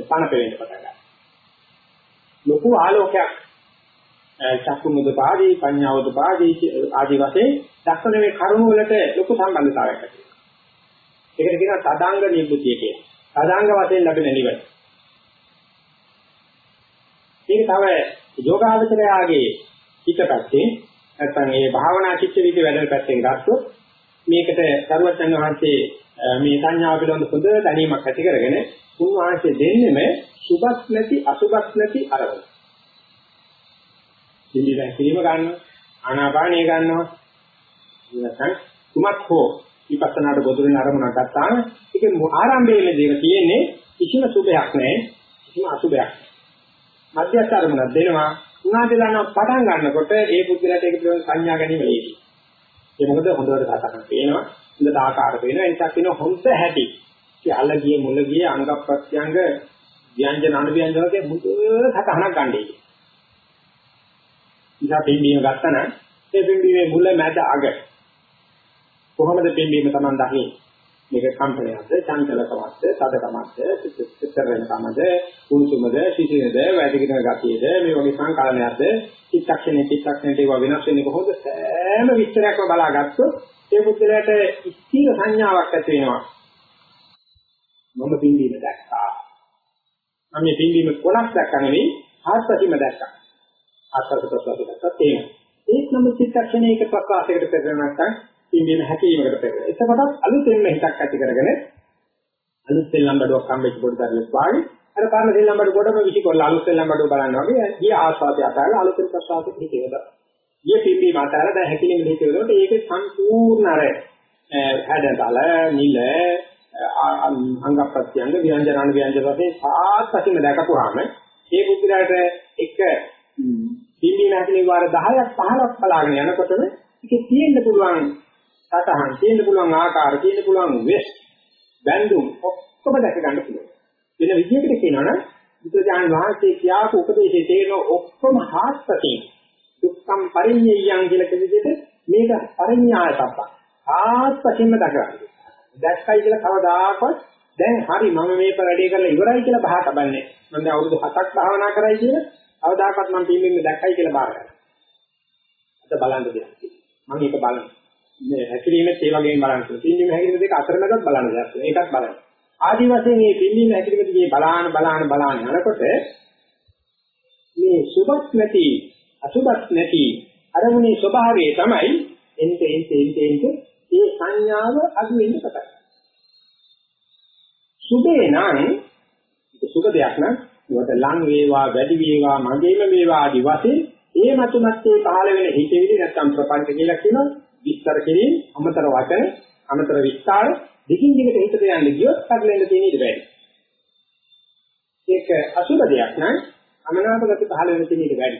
පණ පෙරෙන්න පටන් ගන්නවා. ලොකු ආලෝකයක් චක්කුමුද පාදී පඤ්ඤාවද පාදී ආදී වශයෙන් දක්වන මේ කරුණ වලට ලොකු සම්බන්ධතාවයක් ඇති වෙනවා. ඒකට කියනවා තදාංග නිබ්බුතිය කියලා. සාධාංග වශයෙන් ලැබෙන නිවන. මේක තව යෝගාවචරයාගේ හිතපැත්තේ නැත්නම් මේ භාවනා චිත්ත වීති වැඩ පැත්තෙන් ගත්තොත් මේකට සරුවචන් වහන්සේ මේ සංඥාව පිළිබඳ හොඳ දැනීමක් ඇති කරගෙන උන්වහන්සේ දෙන්නෙම සුබත් නැති අසුබත් නැති අරමුණ. ඉන්දියන් කිරීම ගන්නවා ආනාපානිය ගන්නවා නැත්නම් කුමක් හෝ විපස්සනාට ගොදුරින් අරමුණක් ගත්තාම ඒකේ ආරම්භයේ දේක තියෙන්නේ කිසිම සුභයක් නැහැ කිසිම අසුභයක් මධ්‍යස්ථ අරමුණක් දෙනවා. උනාදලන පටන් ගන්නකොට ඒ බුද්ධලට ඒක පිළිබඳ සංඥා ගැනීම ලේසි ඒ මොකද හොඳට සාකච්ඡා පේනවා හොඳට ආකාර පේනවා ඒ නිසා කියන හොඳ හැටි. කියලා ගියේ මුල ගියේ අංග ප්‍රත්‍යංග ව්‍යංජන අනුව්‍යංජන වගේ මුද සතහනක් ගන්නයි ඉතින් පින්බීම ගත්තා නම් ඒ පින්බීමේ මුල මැද අග කොහොමද පින්බීම Taman දකින්නේ? මේක කම්පනයක්ද, චංචලකමක්ද, තදකමක්ද, සිතර වෙනකමද, කුණුසුමද, සිසිනද, වැඩිගෙන ගතියද, මේ වගේ සංකලනයක්ද, චිත්තක්ෂණේ චිත්තක්ෂණේ ඒවා වෙනස් වෙන්නේ කොහොමද? සෑම විස්තරයක්ම බලාගත්තොත් ඒ පුද්ගලයාට ස්ථිර සංඥාවක් ඇති වෙනවා. මම පින්බීම දැක්කා. මම මේ පින්බීම කොනක් දැක්කා නෙවෙයි, ආත්පතිම දැක්කා. ආත්පත ප්‍රසවාසය දැක්කත් එහෙම. ඒත් නම් චිත්තක්ෂණයක ප්‍රකාශයකට පෙරගෙන නැත්නම් පින්දීම හැකීමකට පෙර. එතකොටත් අලුතෙන්ම හිතක් ඇති කරගෙන අලුත් සෙල්ලම් බඩුවක් හම්බෙච්ච පොඩි දරුවෙක් වාගේ අර පරණ සෙල්ලම් බඩුව කොටම විසිකොල්ල අලුත් සෙල්ලම් බඩුව බලනවා වගේ ගිය ආස්වාදය අතහැරලා අලුතෙන් ප්‍රසවාසෙට හිතේද. ගිය පින්දීම අතහැරලා දැන් හැකීමෙන් හිතේනකොට ඒක සම්පූර්ණ අර හැඩතල නිල අංග ප්‍රත්‍යංග ව්‍යංජන ව්‍යංජන වශයෙන් සාත්පතිම දැකපුවාම ඒ බුද්ධිලාට එක පින්දීම හැකීමේ වාර 10ක් 15ක් බලාගෙන යනකොටම ඒකේ තියෙන්න පුළුවන් සතහන් තියෙන්න පුළුවන් ආකාර තියෙන්න පුළුවන් වෙස් බැඳුම් ඔක්කොම දැක ගන්න පුළුවන්. වෙන විදිහකට කියනවනම් බුදුජාන වහන්සේ කියාපු උපදේශයේ තේරෙන ඔක්කොම හාත්පසින් දුක්ඛම් පරිඤ්ඤයයන් කියලා කියන විදිහට මේක පරිඤ්ඤාය තප්ප. ආත්පසින්ම දකරන්නේ. දැක්කයි කියලා කවදාකවත් දැන් හරි මම මේක වැඩේ කරලා ඉවරයි කියලා බහ තබන්නේ. මම දැන් අවුරුදු 7ක් භාවනා කරයි කියලා අවදාකත් මම පින්බින්න දැක්කයි කියලා බාර ගන්නවා. අද බලන්න දෙයක්. මම ඒක බලන්න. මේ හැකිරීමෙත් ඒ වගේම බලන්න. පින්බින්න හැකිරීම දෙක අතරමැදත් බලන්න දෙයක්. ඒකත් බලන්න. ආදි වශයෙන් මේ පින්බින්න හැකිරීම දිගේ බලාන බලාන බලාන යනකොට මේ සුබත් නැති අසුබත් නැති අරමුණේ ස්වභාවය තමයි එnte ente ente ente ඒ සංඥාව අඩු වෙන්න පටන් සුබේ නම් සුබ දෙයක් නම් ඒකට ලං වේවා වැඩි වේවා මගේම වේවා ආදි වශයෙන් ඒ මතුමැත්තේ පහළ වෙන හිතවිලි නැත්තම් ප්‍රපංච කියලා කියන විස්තර කිරීම අමතර වචන අමතර විස්තර දෙකින් දිගට හිතට යන්න ගියොත් පැටලෙන්න තියෙන ඉඩ වැඩි. ඒක අසුබ දෙයක් නම් අමනාප ගති පහළ වෙන තියෙන ඉඩ වැඩි.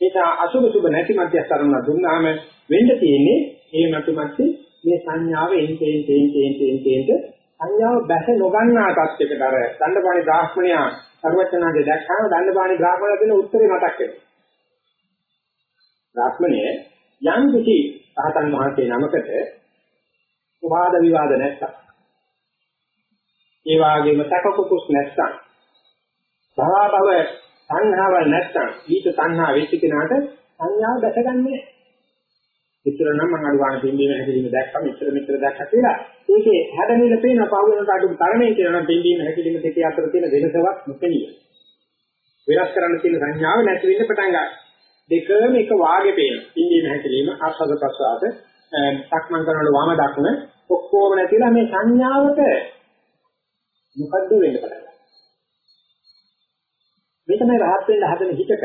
ඒක අසුබ සුබ නැති මධ්‍යස්තරණ දුන්නාම වෙන්න තියෙන්නේ මේ මතුමැත්තේ මේ සංඥාව එන්ටෙන් තෙන් තෙන් තෙන් තෙන් සංඥාව බැස නොගන්නා තත්යකට අර දණ්ඩපාණි බ්‍රාහ්මණයා සර්වචනාගේ දැක්කම දණ්ඩපාණි බ්‍රාහ්මණයා දෙන උත්තරේ මතක් වෙනවා. බ්‍රාහ්මණය යම් කිසි රහතන් වහන්සේ නමකට වාද විවාද නැත්තම් ඒ වගේම තකකුකුස් නැත්තම් භවභව සංහාවල් නැත්තම් ඊට සංහා වෙච්ච කෙනාට සංඥාව දැකගන්නේ නැහැ. විතර නම් මම අඩු ගන්න පින්බීම හැකීම දැක්කම විතර විතර දැක්ක කියලා. ඒකේ හැදෙන්න පේන පවුලකට අඩු තරමේ කියලා නම් පින්බීම හැකීම දෙකේ අතර තියෙන වෙනසවත් නොපෙනිය. වෙනස් කරන්න තියෙන සංඥාව නැති වෙන්න පටන් ගන්නවා. දෙකම එක වාගේ පේන. පින්බීම හැකීම ආස්වාද ප්‍රසආද සක්මන් කරනකොට වම දක්න ඔක්කොම නැතිලා මේ සංඥාවට මොකද්ද වෙන්න පටන් ගන්නවා. මේ තමයි රහත් වෙන්න හදන හිතක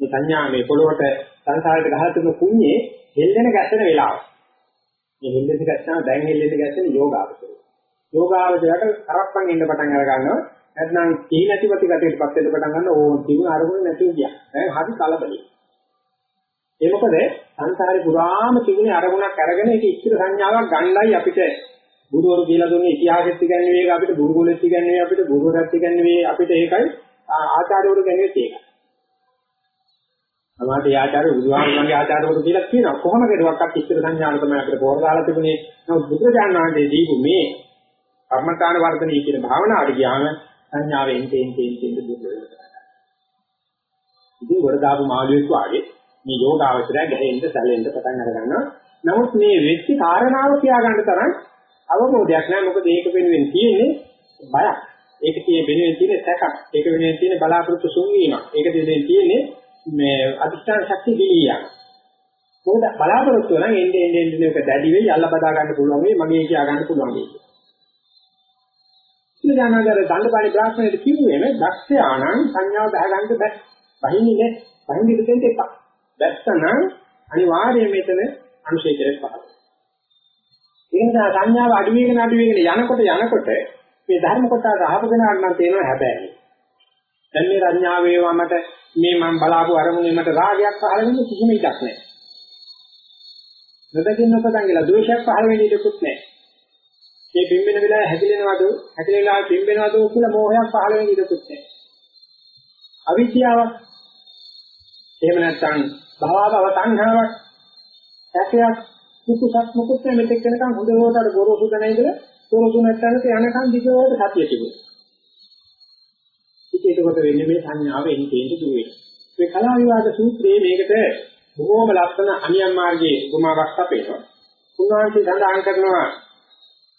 මේ සංඥා මේ පොළොවට සංසාරයට ගහලා තිබුණු කුණ්‍යේ හෙල්ලෙන ගැස්සෙන වෙලාව. මේ හෙල්ලෙන ගැස්සන දැන් හෙල්ලෙන ගැස්සෙන යෝගාවචරය. යෝගාවචරයට කරප්පන් ඉන්න පටන් අර ගන්නවා. නැත්නම් තී නැති ප්‍රති කටේට පත් වෙන්න පටන් ගන්න ඕන තිබුණ අරමුණ නැතිව ගියා. දැන් හරි කලබලයි. ඒ මොකද සංසාරේ පුරාම තිබුණේ අරමුණක් අරගෙන ඒක ඉස්තර සංඥාවක් ගන්නයි අපිට ගුරුවරු කියලා දුන්නේ ඉතිහාසෙත් ඉගන්නේ මේක අපිට ගුරුගෝලෙත් ඉගන්නේ අපිට ගුරුවරයෙක් ඉගන්නේ මේ අපිට ඒකයි ආචාර්යවරු කියන්නේ ඒකයි. සමහරට ආචාර්ය බුදුහාමුදුරන්ගේ ආචාර්යවරු කියලා කියනවා කොහොම කෙරුවක්වත් ඉස්තර සංඥාන තමයි අපිට පොර දාලා තිබුණේ. නමුත් බුදුරජාණන් වහන්සේ දීපු මේ කර්මකාණ වර්ධනී කියන භාවනාවට ගියාම සංඥාවෙන් තෙන් තෙන් තෙන් දුර වෙනවා. ඉතින් වරදාපු මාළුවෙක් වාගේ මේ යෝගාවචරය ගැහෙන්න සැලෙන්න පටන් අර ගන්නවා. නමුත් මේ වෙච්ච කාරණාව කියා ගන්න තරම් අවබෝධයක් නැහැ. මොකද ඒක වෙනුවෙන් තියෙන්නේ බයක්. ඒක තියෙන වෙනුවෙන් තියෙන සැකක්. ඒක වෙනුවෙන් තියෙන බලාපොරොත්තු සුන්වීමක්. ඒක දෙයෙන් තියෙන්නේ මේ අධිෂ්ඨාන ශක්තිය දිලියක්. මොකද බලාපොරොත්තු නම් එන්නේ එන්නේ එන්නේ එක දැඩි වෙයි අල්ල බදා ගන්න පුළුවන් වෙයි මගේ කියා ගන්න පුළුවන් වෙයි. ඉතින් ඥානගර දණ්ඩපාණි බ්‍රාහ්මණයට කිව්වේ මේ දක්ෂයාණන් සංඥාව බහ ගන්න බෑ. බහින්නේ නැහැ. බහින්නේ දෙන්න එපා. දැක්සනම් අනිවාර්යයෙන් මෙතන අනුශේ කෙරෙස් පහළ. ඒ නිසා සංඥාව අඩු වෙගෙන අඩු වෙගෙන යනකොට යනකොට මේ ධර්ම කොටස අහපගෙන ගන්න තේනවා හැබැයි. දැන් මේ රඥාව වේවා මට මේ මම බලාපු අරමුණේ මට රාගයක් පහළ වෙන්නේ කිසිම ඉඩක් නැහැ. නොදකින් නොපතන් කියලා ද්වේෂයක් පහළ වෙන්නේ ඉඩකුත් නැහැ. මේ පිම්බෙන වෙලාව හැකිලෙනවද හැකිලෙලා පිම්බෙනවද කියලා මෝහයක් පහළ වෙන්නේ ඉඩකුත් නැහැ. අවිද්‍යාවක් එහෙම නැත්නම් භවභව තණ්හාවක් සැකයක් කුකුසක් මොකුත් මෙතෙක් වෙනකන් හොඳවට අර ගොරෝසු දැන ඉඳලා ගොරෝසු නැත්නම් යනකන් දිගට සතිය තිබුණා. ඉතින් ඒකකොට වෙන්නේ මේ සංඥාව එන්නේ තේින්න දුවේ. මේ කලා විවාද සූත්‍රයේ මේකට බොහෝම ලස්සන අනියම් මාර්ගයේ උපමාවක් අපේනවා. උන්වහන්සේ සඳහන් කරනවා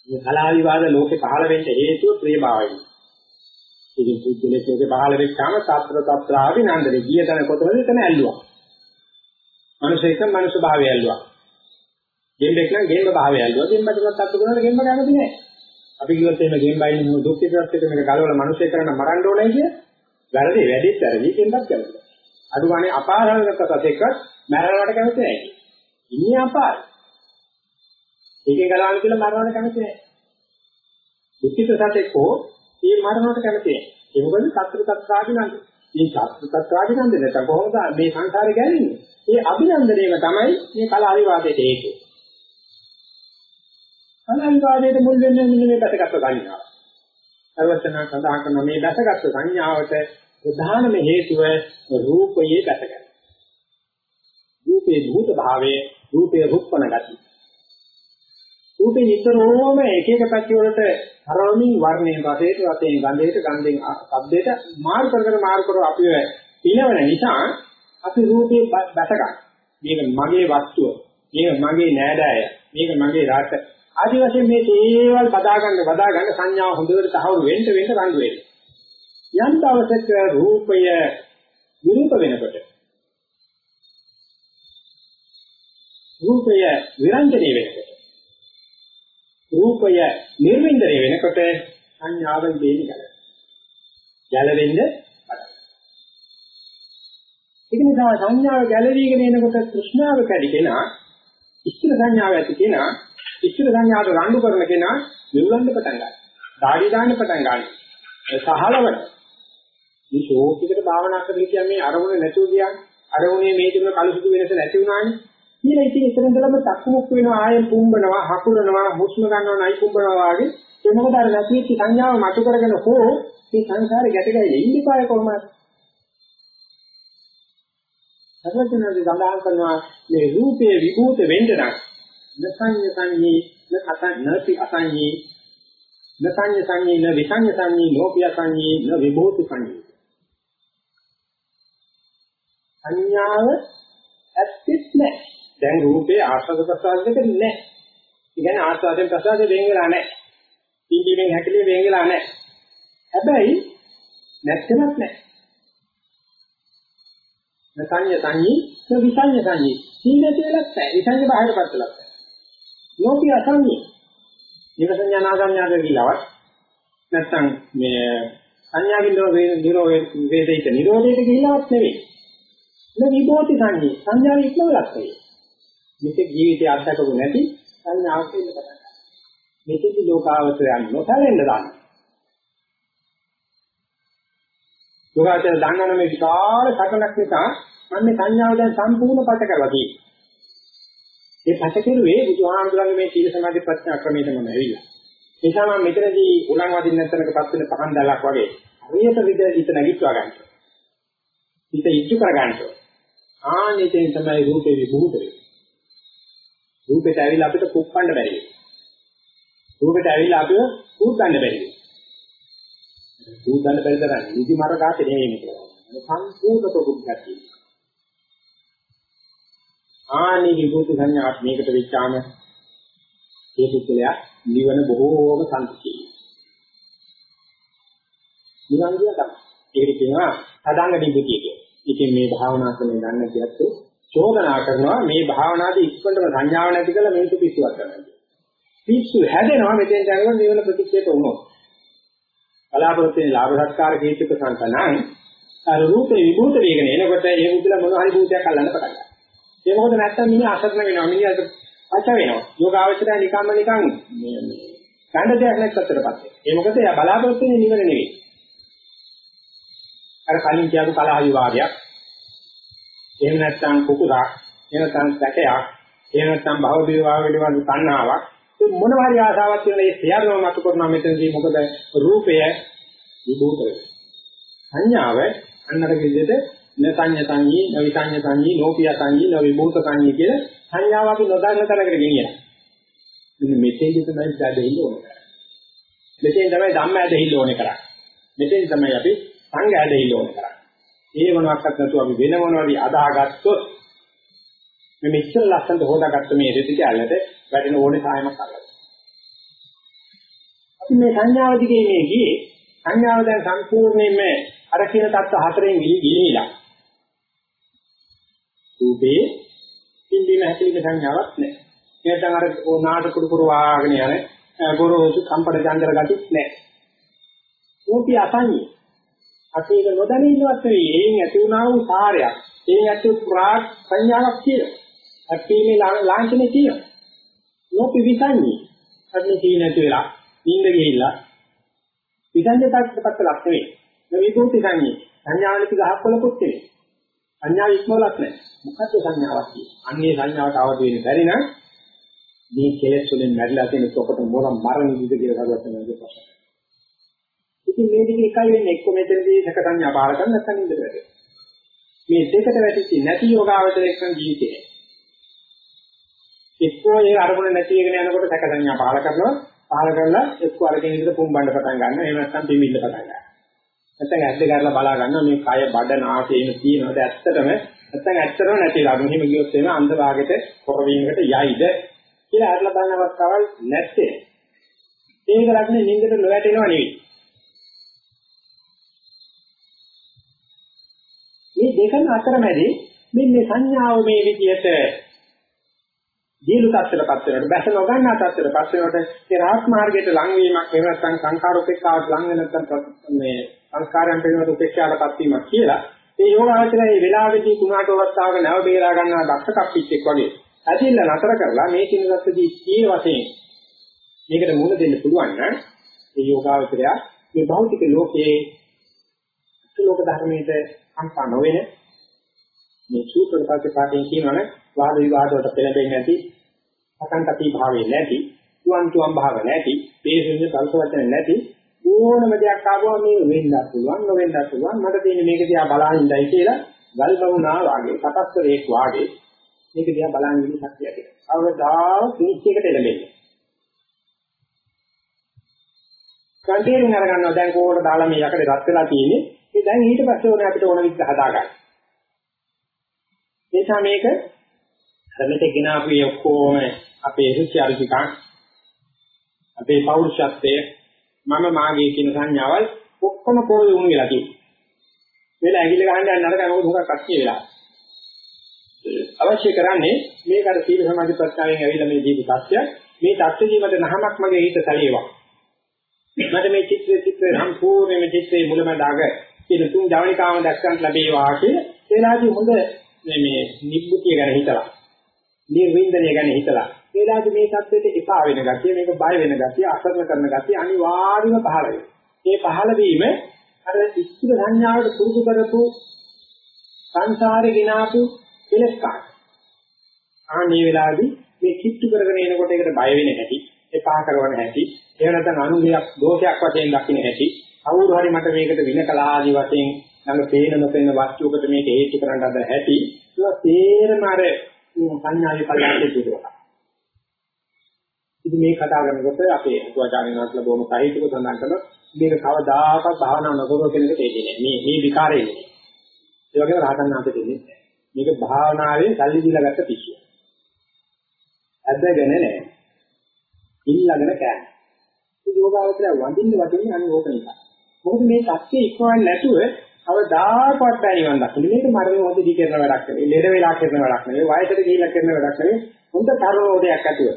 මේ කලා විවාද ලෝකේ පහළ වෙන්න හේතුව ප්‍රියභාවයයි. ඉතින් පුද්ගලයෙක් ලෝකේ පහළ වෙච්චාම සත්‍ර තත්‍රාවි නන්දනේ ගිය තැන කොතනද එතන ඇල්ලුවා. මනුෂයෙක් මනුෂ්‍ය භාවය ඇල්ලුවා. ගෙම්බෙක් නම් ගෙම්බ භාවය ඇල්ලුවා. ගෙම්බට තත්ත්ව කරනකොට ගෙම්බ කැමති නෑ. අපි කිව්වොත් එහෙම ගෙම්බයි නෙමෙයි දුක් පිටරත් එක මේක ගලවලා මනුෂයෙක් කරන්න මරන්න ඕනේ කිය. වැරදි වැඩිත් වැරදි ගෙම්බක් කැමති. අඩු ගානේ අපාරණගත සතෙක්වත් මරණවට කැමති නෑ. ඉන්නේ අපාර. ඒකෙන් ගලවන්න කියලා මරණවට කැමති නෑ. දුක්ඛිත සතෙක් හෝ ඒ මරණයට කැමති නැහැ. ඒ මොකද සත්‍ය තත්ත්වාදිනන්ද. මේ සත්‍ය තත්ත්වාදිනන්ද නැත්නම් කොහොමද මේ සංසාරේ ගැලෙන්නේ? ඒ අභිනන්දනයම තමයි මේ කල අවිවාදයට හේතුව. කල අවිවාදයට මුල් වෙන්නේ මෙන්න මේ පැතකට ගන්නවා. සර්වචනා සඳහන් කරන මේ දැසගත් සංඥාවට ප්‍රධානම හේතුව රූපයේ දැසගන්න. රූපේ භූත භාවයේ රූපේ රුප්පණ ගති. රූපේ නිතරම එක එක පැති වලට හරවමින් වර්ණයෙන් රසයට රසයෙන් ගන්ධයට ගන්ධයෙන් ශබ්දයට මාරු කර කර මාරු කර අපිව පිනවන නිසා අපි රූපේ දැස ගන්න. මේක මගේ වස්තුව. මේක මගේ නෑදෑය. මේක මගේ රාට. ආදි වශයෙන් මේ තේවල් බදා ගන්න බදා ගන්න සංඥාව හොඳට තහවුරු වෙන්න වෙන්න රණ්ඩු වෙන්නේ. යම් දවසක රූපය විරූප වෙනකොට රූපය විරංජනේ වෙනකොට රූපය නිර්වින්දනය වෙනකොට සංඥාවෙන් දෙන්නේ ගැල. ගැලවෙන්න පටන් ඒක නිසා සංඥාව ගැලවිගෙන එනකොට තෘෂ්ණාව කැඩි කෙනා ඉස්තර සංඥාව ඇති කෙනා ඉස්තර සංඥාවට රණ්ඩු කරන කෙනා නිවුලන්න පටන් ගන්නවා. ධාඩි දාන්න පටන් ගන්නවා. සහලවන. මේ ශෝකිකට භාවනා කරලා කියන්නේ මේ අරමුණ නැතුව කියන්නේ අරමුණේ මේ තිබුණ කලසුදු වෙනස නැති වුණානේ. කියලා ඉතින් එතන ඉඳලම තක්මුක් වෙනවා ආයෙත් පුම්බනවා හකුලනවා හුස්ම ගන්නවා නයි පුම්බනවා වගේ. ඒ මොකද අර නැතිවෙච්ච සංඥාව මතු කරගෙන හෝ මේ සංසාරේ ගැටගැහිලා ඉඳිපාය කොහොමද? සර්වඥාදී සඳහන් කරනවා මේ රූපයේ විභූත වෙන්න නම් නසඤ්ඤ සංඤී නකත නති අසඤ්ඤී නසඤ්ඤ සංඤී න විසඤ්ඤ සංඤී නෝපිය සංඤී න විභූත සංඤී සංඥාව ඇත්තෙත් නැහැ. දැන් රූපේ ආස්වාද ප්‍රසආද දෙක නැහැ. ඒ කියන්නේ ආස්වාදයෙන් ප්‍රසආදයෙන් වෙන් වෙලා නැහැ. පින්දීමෙන් හැකලියෙන් වෙන් වෙලා නැහැ. හැබැයි නැත්තමත් නැහැ. නසඤ්ඤ සංඤී විසඤ්ඤ සංඤී. සීලයට වෙලක් නැහැ. විසඤ්ඤ බාහිරපත් වෙලක් නැහැ. යෝපි අසඤ්ඤී. නිව සංඥා නාසඤ්ඤාද කියලාවත් නැත්තම් මේ සංඥාවින් නිරෝ වේදිත නිරෝධයට ගිහිලාවත් නෙවෙයි. මේ විභෝති සංඤී සංඥාව ඉක්මවලක් නෙවෙයි. මෙතෙක් ජීවිතය අත්දකපු නැති සංඥාවක් එන්න පටන් ගන්නවා. මෙතෙදි ලෝකාවචරයන් නොසැලෙන්න ගන්න. යෝගාචර දන්නන මේ විශාල සකලක් නිසා මම මේ සංඥාව දැන් සම්පූර්ණ පට කරලා තියෙනවා. ඒ පට කෙරුවේ බුදුහාමුදුරන්ගේ මේ සීල සමාධි ප්‍රඥා ක්‍රමයටම ඇවිල්ලා. ඒ නිසා මම මෙතනදී උලන් වදින්න නැතනකපත් වෙන පහන් දැලක් වගේ හරියට විද හිත නැගිටවා ගන්නවා. හිත ඉච්චු කර ගන්නවා. ආනෙතෙන් තමයි රූපේ විභූත වෙන්නේ. රූපෙට ඇවිල්ලා අපිට කුප්පන්න බැරි වෙනවා. රූපෙට ඇවිල්ලා අපිව කුප්පන්න බැරි වෙනවා. කුප්පන්න බැරි තරම් නිදි මර ගාතේ නෙමෙයි මේක. සම්පූර්ණ තොගුක්කතිය. ආනි විභූත සංඥාත් මේකට වෙච්චාම ඒ පුද්ගලයා නිවන බොහෝම සම්පූර්ණයි. නිවන් කියන තමයි. ඒකට කියනවා සදාංග නිබුතිය කියලා. ඉතින් මේ භාවනා ක්‍රමය ගන්න කියද්දී චෝදනා කරනවා මේ භාවනාවේ ඉක්මනටම සංඥාව නැති කරලා මේක පිස්සුවක් කරනවා. පිස්සු හැදෙනවා මෙතෙන් දැනගෙන නිවන ප්‍රතික්ෂේප වුණොත්. බලාපොරොත්තු වෙන ලාභ සත්කාර කීර්තික සංකනං අර රූපේ විභූත වේගන එනකොට ඒ මුදල මොන හරි භූතයක් අල්ලන්න පටන් ගන්නවා. ඒ මොකද නැත්තම් මිනිහ අසරණ වෙනවා මිනිහට පච වෙනවා. යෝගාවචරය නිකම්ම නිකන් මේ ගන්න දෙයක් නැත්තටපත් වෙනවා. ඒ මොකද එයා බලාපොරොත්තු වෙන්නේ නිවන නෙවෙයි. අර කලින් කියපු කලහ විවාදයක් එහෙම නැත්නම් කුකුරක්, එහෙම නැත්නම් සැකයක්, එහෙම නැත්නම් භව විවාහ පිළිබඳ තණ්හාවක් මොන හරි ආසාවක් තියෙන මේ සියල්ලම මතු කරනවා මෙතනදී මොකද රූපය විභූත සංඥාව අන්නර විදිහට නසඤ්ඤ සංඤී, නවිසඤ්ඤ සංඤී, නෝපිය සංඤී, නවිභූත සංඤී කියන සංඥාව අපි නොදන්න තරකට ගෙනියන. මෙන්න මෙතෙන්දි තමයි දැදෙන්න ඕනේ කරන්නේ. මෙතෙන් තමයි ධම්ම ඇදහිල්ල ඕනේ කරන්නේ. මෙතෙන් තමයි අපි සංඝ ඇදහිල්ල ඕනේ කරන්නේ. ඒ මොනවාක්වත් නැතුව අපි වෙන මොනවාරි අදාහගත්තොත් මේ මෙච්චර ලස්සනට හොදාගත්ත මේ රෙදි කැලලට වැඩෙන ඕනේ සායමක් අල්ලගන්න. අපි මේ සංඥාව දිගේ මේ ගියේ සංඥාව දැන් සම්පූර්ණයෙන්ම අර කියන தත්ත හතරෙන් ගිලිහිලා. රූපේ පින්දීම හැකලික සංඥාවක් නැහැ. නැත්නම් අර නාට කුඩු කුරු වාගෙන යන ගොරෝසු කම්පන චන්දර ගතිත් නැහැ. රූපී අසංඤේ අපි ඒක නොදැන ඉන්නවත් නෙවෙයි. එයින් ඇති වුණා වූ සාරයක්. එයින් ඇති වූ ප්‍රාග් සංඥාවක් කියනවා. අපි මේ ලාංඡනේ කියනවා. නොපි විසන්නේ. අපි තී නැති වෙලා නිින්ද ගිහිල්ලා විසන්නේ තාක්ෂපත් ලක් නෙවෙයි. මේ විභූති සංඥේ. සංඥාවලික ගහකොලකුත් නෙවෙයි. සංඥා ඉක්මවලක් නැහැ. මොකද්ද සංඥාවක් කියන්නේ? අන්නේ සංඥාවට අවදි වෙන්න බැරි නම් මේ කෙලෙස් වලින් මැරිලා තියෙන කොකට මොන මරණ විදිහට කියලා හදවත් නැහැ ප්‍රශ්න. ඉතින් මේ දෙක එකයි වෙන්නේ එක්ක මෙතනදී සැක සංඥා බාර ගන්න නැත්නම් ඉඳලා වැටෙනවා. මේ දෙකට වැටිච්ච නැති යෝගාවචරයක් නම් ජීවිතේ. එක්කෝ ඒ අරමුණ නැති වෙගෙන යනකොට සැක සංඥා බාර කරනවා. බාර කරලා එක්කෝ අරගෙන ඉඳලා පුම්බන්න පටන් ගන්නවා. එහෙම නැත්නම් පිඹින්න පටන් ගන්නවා. නැත්නම් ඇද්ද කරලා බලා ගන්නවා මේ කය බඩ නාසයෙන් තියෙනවද ඇත්තටම නැත්නම් ඇත්තටම නැතිලා. මෙහෙම ගියොත් එන අන්ධ භාගයට කොරවීමකට යයිද කියලා අරලා බලන අවස්ථාවල් නැත්තේ. ඒක ලක්නේ නින්දට නොවැටෙනව නෙවෙයි. මේ දෙකම අතරමැදි මෙන්න සංඥාව මේ විදිහට දීලු tattරපත් වෙනකොට බැස නොගන්න tattරපත් වෙනකොට ඒ රාහත් මාර්ගයට ලං වීමක් එහෙම නැත්නම් සංකාරෝපේක්ෂාවට ලං වෙන නැත්නම් මේ සංස්කාරයන් පිළිබඳ උපේක්ෂාවටපත් වීමක් කියලා ඒ යෝගාවචරය මේ වෙලාවෙදී කුණාට අවස්ථාවක නැව බේරා ගන්නවා දක්ෂ කප්පිච්චෙක් වගේ ඇතිල්ල නතර කරලා මේ කිනගත්තදී සීල වශයෙන් මේකට මුහුණ දෙන්න පුළුවන් නම් ඒ යෝගාවචරය මේ භෞතික ලෝකයේ ලෝක ධර්මයේ සම්පන්න නොවන මේ සූත්‍ර ප්‍රතිපාදයෙන් කියනවනේ වාද විවාද වලට පෙළඹෙන්නේ නැති අකන්තපි භාවයේ නැති තුවන් තුවන් භාව නැති තේසුන්නේ කල්ප වචන නැති ඕනම දෙයක් ආවම මේ වෙන්නත් පුළුවන් නොවෙන්නත් පුළුවන් මට තියෙන මේක දිහා බලන් ඉඳයි කියලා ගල් වුණා වාගේ කටස්තරේක් වාගේ මේක දිහා බලන් ඉන්න ශක්තියක් එනවා. අවදාව පිළිච්චයකට එළඹෙන්නේ. කන්ටේරින් අරගන්නවා දැන් කෝකට දාලා මේ යකඩ රත් වෙලා තියෙන්නේ. ඒ දැන් ඊට පස්සේ ඕනේ අපිට ඕන විදිහට හදාගන්න. එනිසා මේක අර මෙතේ ගෙනාපු ඔක්කොම අපේ රුචි අරුචිකා අපේ පෞරුෂත්වයේ මම මාගේ කියන සංඥාවල් ඔක්කොම පොල් වුණ වෙලා තියෙනවා. වෙලා ඇඟිල්ල ගහන්න යන නරක මොකද හුඟක් අක්කිය වෙලා. අවශ්‍ය කරන්නේ මේක අර සීල සමාධි ප්‍රත්‍යාවෙන් ඇවිල්ලා මේ දීපු තත්ත්වය මේ තත්ත්වදී මට නහමක් මගේ හිත සැලේවා. මට මේ චිත්‍රයේ චිත්‍රය සම්පූර්ණ මේ චිත්‍රයේ මුලමඳාග කියන තුන් ජවනිකාම දැක්කන්ට ලැබේවා කියලා ඒලාදී හොඳ මේ මේ නිබ්බුතිය ගැන හිතලා නිර්වින්දනය ගැන හිතලා ඒලාදී මේ தත්වෙට එපා වෙන ගතිය මේක බය වෙන ගතිය අසරණ කරන ගතිය අනිවාර්යම පහළ වෙනවා. ඒ පහළ වීම අර ඉස්තිර සංඥාවට පුරුදු කරපු සංසාරේ ගినాපු කෙලස් කාට. ආන්නේ වෙලාවේදී මේ කිට්ටු කරගෙන එනකොට ඒකට බය වෙන හැටි, එපා කරන හැටි, එහෙම නැත්නම් අනුගයක් දෝෂයක් වශයෙන් දකින්න හැටි, කවුරු හරි මට මේකට වින කළා ආදි වශයෙන් ළඟ පේන නොපෙන වස්තුවකට මේක හේතු කරන්න හද හැටි, ඒක තේරම අර සංඥාවේ පල්ලාට කියනවා. ඉතින් මේ කතා කරනකොට අපේ අතුවාචාර්යන් වහන්සේලා බොහොම සාහිත්‍යක සඳහන් කරනවා මේක කවදාකවත් භාවනා නොකරන කෙනෙකුට තේරෙන්නේ නැහැ. මේ මේ විකාරය නෙමෙයි. ඒ වගේම රහතන් වහන්සේ දෙන්නේ නැහැ. මේක භාවනාවේ සල්ලි දීලා ගත්ත පිස්සුව. ඇදගෙන නැහැ. ඉල්ලගෙන කෑම. ඒ යෝගාවචරය වඳින්න වටින්නේ අනිෝක නිසා. මොකද මේ සත්‍ය ඉක්මවන්නේ නැතුව අවදාකවත් බෑ නිවන් දකින්න. මේක මරණය හොඳදී කරන වැඩක් නෙවෙයි. ලෙඩ වෙලා කරන වැඩක් නෙවෙයි. වයසට ගිහිල්ලා කරන වැඩක් නෙවෙයි. හොඳ තරෝදයක් ඇතුව.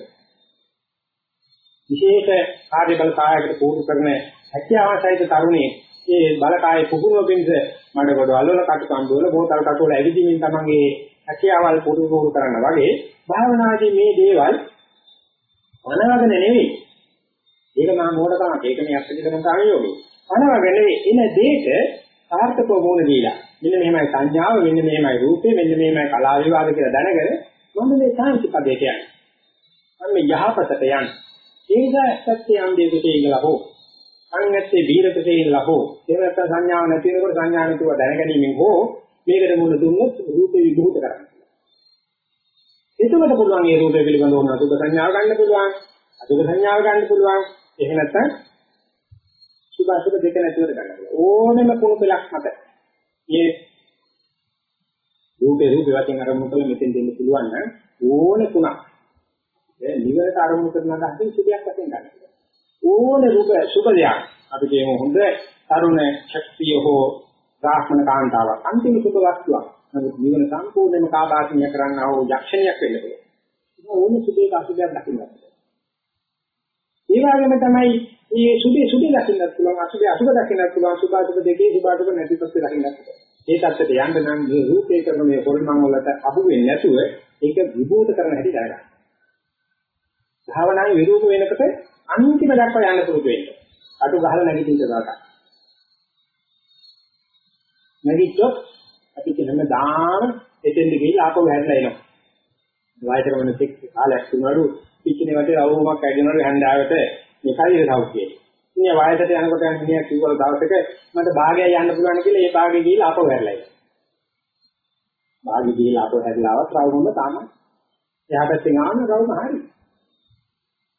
විශේෂ කාර්ය බල සහායකට පුහුණු කරන හැකියාවසයිත තරුණේ ඒ බලකායේ පුහුණුව පිණිස මඩ කොට අල්ලන කටුකම්බ වල බෝතල් කටු වල ඇවිදින්මින් තමන්ගේ හැකියාවල් පුහුණු පුහුණු කරන්න වගේ භාවනාදී මේ දේවල් අනවගන නෙවෙයි. ඒක මා මොඩකමක්. ඒක මේ අත්‍යකරන කාර්යෝගේ. අනවගන නෙවෙයි. එන දෙයක සාර්ථකව වුණ දීලා. මෙන්න මෙහෙමයි සංඥාව, මෙන්න මෙහෙමයි රූපේ, මෙන්න මෙහෙමයි කලාව විවාද කියලා දැනගෙන මම මේ සාන්ති පදයට යන්නේ. මම මේ යහපතට යන්නේ. ඒ නිසා ඇත්තට යම් දෙයකට ඉඳලා හෝ අන්නත්තේ බීරකසේ ඉඳලා හෝ එහෙම නැත්නම් සංඥාව නැති වෙනකොට සංඥා නැතුව දැනගැනීමෙන් හෝ මේකට මුල දුන්නොත් රූපේ විභූත කරන්න. එතකොට පුළුවන් මේ රූපය පිළිබඳව ඕන අසුබ සංඥාව ගන්න පුළුවන්. අසුබ සංඥාව ගන්න පුළුවන්. එහෙම නැත්නම් සුභ අසුබ දෙක නැතිවද ගන්න පුළුවන්. ඕනෙම කුණු පෙලක් මත. මේ රූපේ රූපේ වශයෙන් අරමුණු කළ මෙතෙන් දෙන්න පුළුවන් නම් ඕන තුනක්. ඒ නිවරට අරමුණු කරන අදහසින් සුභයක් වශයෙන් ගන්න. ඕනේ රූප සුභ දෙයක්. අපි කියමු හොඳ තරුණ ශක්තිය හෝ බ්‍රාහ්මණ කාන්තාවක් අන්තිම සුභ වස්තුවක්. නමුත් නිවන සම්පූර්ණයෙන්ම කාබාසිනිය කරන්නා වූ යක්ෂණියක් වෙන්න පුළුවන්. ඒක ඕනේ සුභයක අසුභයක් දකින්න. ඒ වගේම තමයි මේ සුභේ සුභේ දකින්නත් පුළුවන් අසුභේ අසුභ දකින්නත් පුළුවන් සුභ අසුභ දෙකේ සුභ අසුභ නැති පැත්තේ දකින්නත් පුළුවන්. ඒ தත්තට යන්න නම් මේ රූපේ කරන මේ පොල්මන් වලට අහු වෙන්නේ නැතුව ඒක විභූත කරන හැටි දැනගන්න. භාවනාවේ විරූප වෙනකොට අන්තිම දක්වා යන්න පුරුදු වෙන්න. අඩු ගහලා නැගිටින්න දාගන්න. නැගිට්ටොත් අපි හැම දාම එතෙන්ද ගිහිල්ලා ආපහු හැදලා එනවා. වයසට වුණ තෙක් කාලයක් තුනරු පිටිනේ වටේ අවුමක් ඇගෙනවලු හැන්දාවට මේ ශරීර සෞඛ්‍යය. ඉන්නේ වයසට යනකොට යන මිනිහා කිව්වල දවසක මට භාගය යන්න පුළුවන් කියලා ඒ භාගෙ ගිහිල්ලා අපව හැරලා ඉන්නවා. භාගෙ ගිහිල්ලා අපව හැරලා ආවත් රවුම තමයි. එහා පැත්තෙන් ආන රවුම හරි.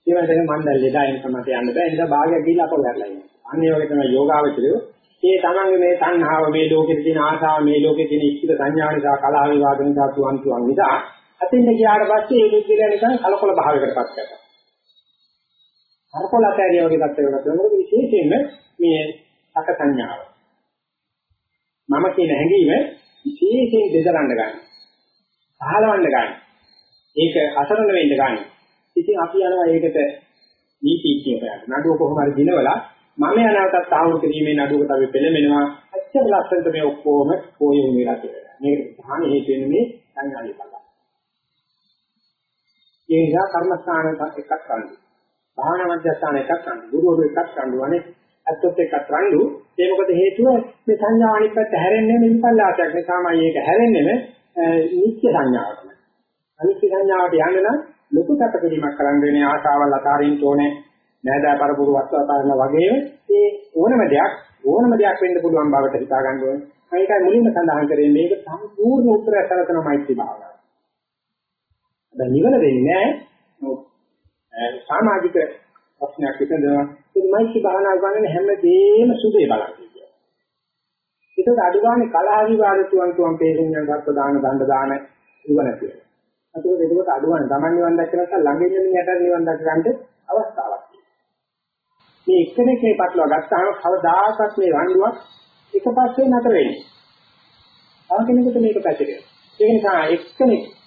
ඒ වගේම මම දැන් ලෙඩයින් තමයි යන්න බෑ. ඒ නිසා භාගය ගිහිල්ලා අපව හැරලා ඉන්නවා. අන්න ඒ වගේ තමයි යෝගාවචරය. ඒ තමන්ගේ මේ තණ්හාව මේ ලෝකෙට තියෙන ආශාව මේ ලෝකෙ තියෙන ඉච්ඡිත සංඥා නිසා කලාව විවාද නිසා තුන් තුන් නිසා අතින් ගියාට පස්සේ ඒ විදිහට නිකන් කලකොල භාවයකටපත් කරනවා. අරකොලතරිය වගේ තත්ත්වයකට මොකද විශේෂයෙන්ම මේ අක සංඥාව. මම කියන හැඟීම විශේෂයෙන් දෙදරන්න ගන්න. පහලවන්න ගන්න. ඒක අසරණ වෙන්න ගන්න. ඉතින් අපි යනවා ඒකට නීතිඥය කරන්නේ. නඩුව කොහොම හරි දිනවලා මම යනවටත් ආවුරු කිරීමේ නඩුවකට අපි පෙළඹෙනවා. අච්චර ලස්සනට මේ ඔක්කොම පොයේ වුණා කියලා. මේක ප්‍රධාන හේතු වෙන්නේ මේ සංඥාවේ බලය. ඒ නිසා කර්මස්ථාන එකක් ගන්න. භාවනා මධ්‍යස්ථාන එකක් ගන්න. ගුරුවරු එකක් ගන්නවනේ. අත්‍යත් එකක් රණ්ඩු. ඒ මොකද හේතුව මේ සංඥා අනිත් පැත්ත හැරෙන්නේ නිපල්ලාසයක් නිසාමයි ඒක හැරෙන්නේ නිත්‍ය සංඥාවට. අනිත්‍ය සංඥාවට යන්න නම් ලොකු කටපිරීමක් කරන්න වෙන්නේ ආශාවල් අතාරින්න ඕනේ. නෑදෑ පරපුරු වස්තු අතාරින වගේම ඒ ඕනම දෙයක් ඕනම දෙයක් වෙන්න පුළුවන් බවට හිතා ගන්න ඕනේ. ඒකයි මුලින්ම සඳහන් කරේ මේක සම්පූර්ණ උත්තරය සැලසන මෛත්‍රී භාවනාව. දැන් නිවන වෙන්නේ නෑ. සමාජික ප්‍රශ්නයක් විසඳනවා. ඒ මෛත්‍රී භාවනාව කියන්නේ හැමදේම සුදේ බලන්නේ කියන්නේ. ඒකට අඩුගානේ කලහ විවාද තුන් තුන් පේරින් යන ගත්ත දාන දණ්ඩ දාන ඉවර කියලා. ඒකෝට ඒකට අඩුගානේ Taman නිවන් දැක්ක නැත්නම් ළඟ ඉන්න මිනිහට නිවන් දැක ගන්න අවස්ථාවක් තියෙනවා. මේ එක්කෙනෙක් මේ පටලවා ගත්තාම කවදාකවත් මේ රණ්ඩුවක් එක පස්සේ නැතර වෙන්නේ. තව කෙනෙකුට මේක පැතිරෙනවා. ඒ නිසා එක්කෙනෙක්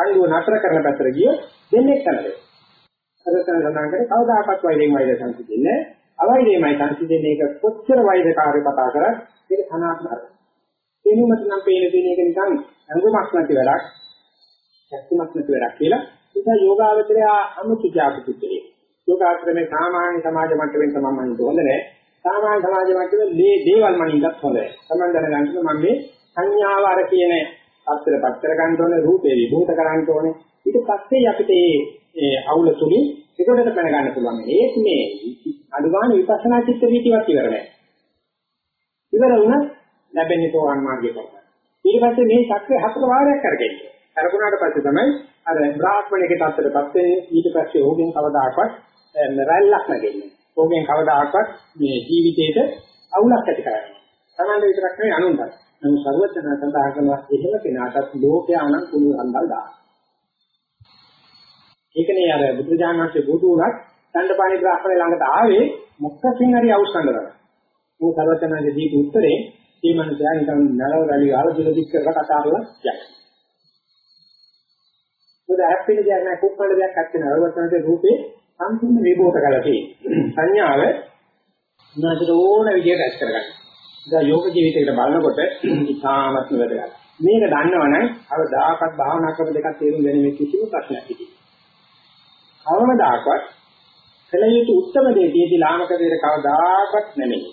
රණ්ඩුව නතර කරන පැත්තට ගියොත් දෙන්නේ කරනවා. අරතන සඳහන් කරේ කවදාකවත් වෛරයෙන් වෛර සංසිඳෙන්නේ අවෛරයමයි සංසිඳෙන්නේ ඒක කොච්චර වෛරකාරී කතා කරත් ඒක තනාත්මයි. එනුමත් නම් පේන දෙන එක නිකන් අඟුමක් නැති වැඩක්, ශක්තිමත් නැති වැඩක් කියලා. ඒක යෝගාවචරය අමුතු ජාතිකුත්තේ. යෝගාශ්‍රමේ සාමාන්‍ය සමාජ මට්ටමින් තමයි මම හොඳ නැහැ. සාමාන්‍ය සමාජ මට්ටමේ මේ දේවල් මනින්වත් හොඳයි. Taman දැනගන්න මම මේ සංඥාව අර කියන අත්තර පත්තර ගන්න ඕනේ රූපේ විභූත කරන්න ඕනේ. ඊට පස්සේ අපිට මේ අවුල තුලින් ඒකට පැන ගන්න පුළුවන්. ඒත් මේ අනුගාන විපස්සනා චිත්ත වීතියක් ඉවර නැහැ. ඉවර වුණත් ලැබෙන්නේ තෝරන මාර්ගය තමයි. ඊට පස්සේ මේ චක්‍රය හතර වාරයක් කරගෙන්නේ. කරගුණාට පස්සේ තමයි අර බ්‍රාහ්මණයේ තත්ත්වයටපත් වෙන්නේ. ඊට පස්සේ ඕගෙන් කවදාකවත් රැල්ලක් නැගෙන්නේ. ඕගෙන් කවදාකවත් මේ ජීවිතේට අවුලක් ඇති කරන්නේ. සමාන විතරක් නෙවෙයි අනුන්ට. නමුත් සර්වඥ සඳහන් කරනවා එහෙම කෙනාටත් ලෝකයා නම් කුණු රන්දල් දාන. ඒකනේ අර බුදුජානනාංශේ බුදු උනත් දණ්ඩපාණි බ්‍රාහ්මණය ළඟට ආවේ මොකකින් හරි අවශ්‍යඳ කරා. මේ සර්වඥාගේ දීපු උත්තරේ මේ මනුස්සයා නිකන් නලව රැලි ආලුදුල දික් කරලා කතා කරලා යයි. මොකද හැප්පෙන දෙයක් නෑ කුක්කල දෙයක් ඇත්තේ නෑ. සර්වඥාගේ රූපේ සම්පූර්ණ විභෝත කරලා තියෙන්නේ. සංඥාව උනාට ඕන විදිහට ඇස් කරගන්න. ඉතින් යෝග ජීවිතයකට බලනකොට ඉතාමත්ම වැදගත්. මේක දන්නවනම් අවදාකත් භාවනා ක්‍රම දෙකක් තේරුම් ගැනීම කිසිම ප්‍රශ්නයක් නැහැ. කවමදාකවත් කල යුතු උත්තරම දේ දීදී ලාමක දේට කවදාකවත් නෙමෙයි.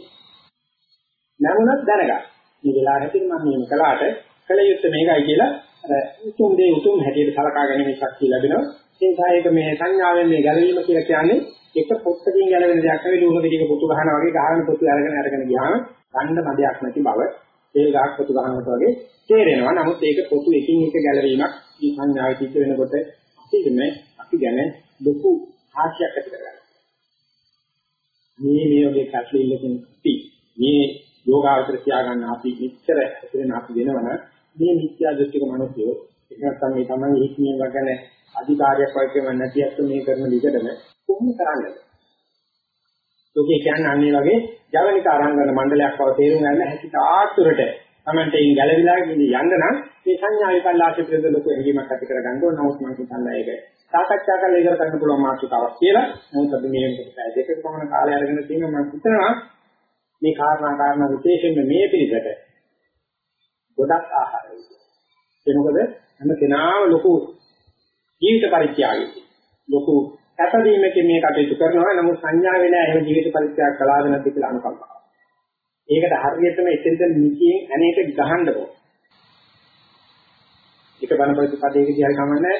නමුත් දැනගන්න. මේ වෙලාව හැටින් මම මේ කලාට කල යුත්තේ මේකයි කියලා අර උතුම් දේ උතුම් හැටියට සලකා ගැනීම ශක්තිය ලැබෙනවා. ඒ නිසා ඒක මේ සංඥාවෙන් මේ ගැලවීම කියලා කියන්නේ එක පොත්තකින් ගැලවෙන දෙයක් නෙවෙයි ලුණු ගෙඩියක පුතු ගහනවා වගේ ගහන පුතු අරගෙන අරගෙන ගියාම ගන්න මදයක් නැති බව තේල් ගහක් පුතු ගහනකොට වගේ තේරෙනවා. නමුත් ඒක පොතු එකින් එක ගැලවීමක් මේ සංඥාවේ තිත වෙනකොට අපිටම අපි ගැන ලොකු ආශයක් ඇති කරගන්නවා. මේ මේ වගේ කැටලිල්ලකින් අපි මේ යෝගාවතර තියාගන්න අපි මෙච්චර ඇතුලෙන් අපි වෙනවන මේ මිත්‍යා දෘෂ්ටික මිනිස්සු ඒක නැත්නම් මේ තමයි හික්මියෙන් වගන අධිකාරියක් වගේ නැති අත්තු මේ කරන විදිහටම කොහොම කරන්නද? ලෝකේ කියන්නේ අන්නේ වගේ ජවනික ආරංගන මණ්ඩලයක් බව තේරුම් ගන්න හැකි තාත්තුරට තමන්ට ඉන් ගැලවිලා යන්න නම් මේ සංඥා විපල්ලාශ පිළිබඳ ලොකු හැඟීමක් ඇති කර ගන්න ඕන. නමුත් මම හිතන්නේ ඒක සාකච්ඡා කරලා ඉවර කරන්න පුළුවන් මාතෘකාවක් කියලා. නමුත් අපි මේ දෙකක පමණ කාලය අරගෙන තියෙනවා මම හිතනවා මේ කාරණා කාරණා විශේෂයෙන්ම මේ පිළිබඳ ගොඩක් ආහාරය. ඒ මොකද හැම කෙනාම ලොකු ජීවිත පරිත්‍යාගයක ලොකු කැපවීමකින් මේ කටයුතු කරනවා නමුත් සංඥා වෙලා එහෙම ජීවිත පරිත්‍යාග කළාද නැද්ද කියලා අනුකම්පාව. ඒකට හරියටම එතෙන්ද නිකියෙන් අනේක ගහන්න ඕන. එක බණ ප්‍රතිපදයකදී හරි කමන්නේ,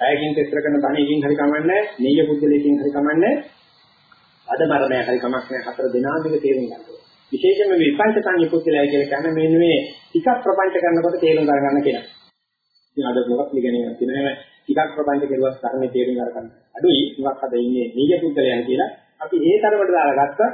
අයකින් තෙතර කරන බණකින් හරි කමන්නේ, නෙయ్య පුද්ගලයකින් හරි කමන්නේ. අද මරණය හරි කමක් නැහැ හතර දෙනා දෙක තේරුම් ගන්න ඕනේ. විශේෂයෙන්ම මේ විපංච සංය පුත්‍රයයි කියලා කියන්නේ මෙන්න මේ ටිකක් ප්‍රපංච කරනකොට තේරුම් ගන්න කෙනා. ඉතින් අද මොකක් නිගණියක් තියෙනවා ටිකක් ප්‍රපංච කෙරුවත් ධර්මයේ තේරුම් ගන්න. අඩුයි මොකක් හද ඉන්නේ නීජ පුද්ගලයන් කියලා අපි ඒ තරමට දාලා ගත්තා.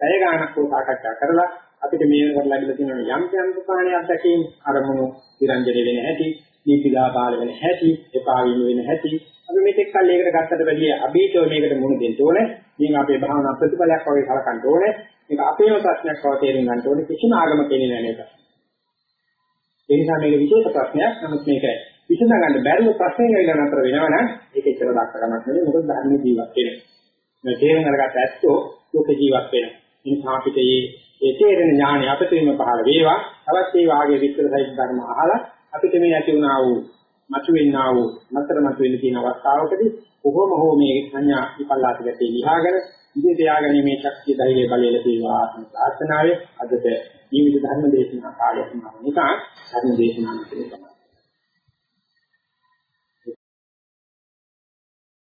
පැය ගාණක් උ සාකච්ඡා කරලා අපිට මේ වෙනකොට ලැබිලා තියෙන යම් යම් ප්‍රමාණයක් දැකීම අරමුණු විරංජන වෙන හැටි, දීපිලා පාල වෙන හැටි, එපා වීම වෙන හැටි. අපි මේක එක්කල් ඒකට ගත්තට වැඩිය අභීතව මේකට මුහුණ දෙන්න ඕනේ. මේක අපේ භාවනා ප්‍රතිඵලයක් වගේ කලකන්න ඕනේ. මේක අපේම ප්‍රශ්නයක් බව තේරුම් ගන්න ඕනේ. කිසිම ආගමක එන්නේ නැහැ මේක. ඒ නිසා මේක විශේෂ ප්‍රශ්නයක්. නමුත් මේක විසඳ ගන්න බැරිව ප්‍රශ්නේ වෙලා නතර වෙනවනම් ඒක ඉතල දක්ක ගන්නක් නෙවෙයි. මොකද ධර්ම ජීවත් වෙනවා. මේ තේරුම් අරගත්ත ඇත්තෝ ලෝක ජීවත් වෙනවා. ඉතින් අපිට මේ ඒ තේරෙන ඥානය අපිටින්ම පහළ වේවා. තවත් ඒ වාගේ විස්තර සහිත ධර්ම අහලා අපිට මේ ඇති වුණා වූ මතුවෙන්නා වූ මතර මතුවෙන්න තියෙන අවස්ථාවකදී කොහොම හෝ මේ සංඥා විපල්ලාසිකතේ ලියාගෙන ඉදිරියට යාගැනීමේ ශක්තිය ධෛර්ය බලය ලැබේවා ප්‍රාර්ථනාවේ අදට ජීවිත ධර්ම දේශනා කාලය සමාන නිසා ධර්ම දේශනා මෙතන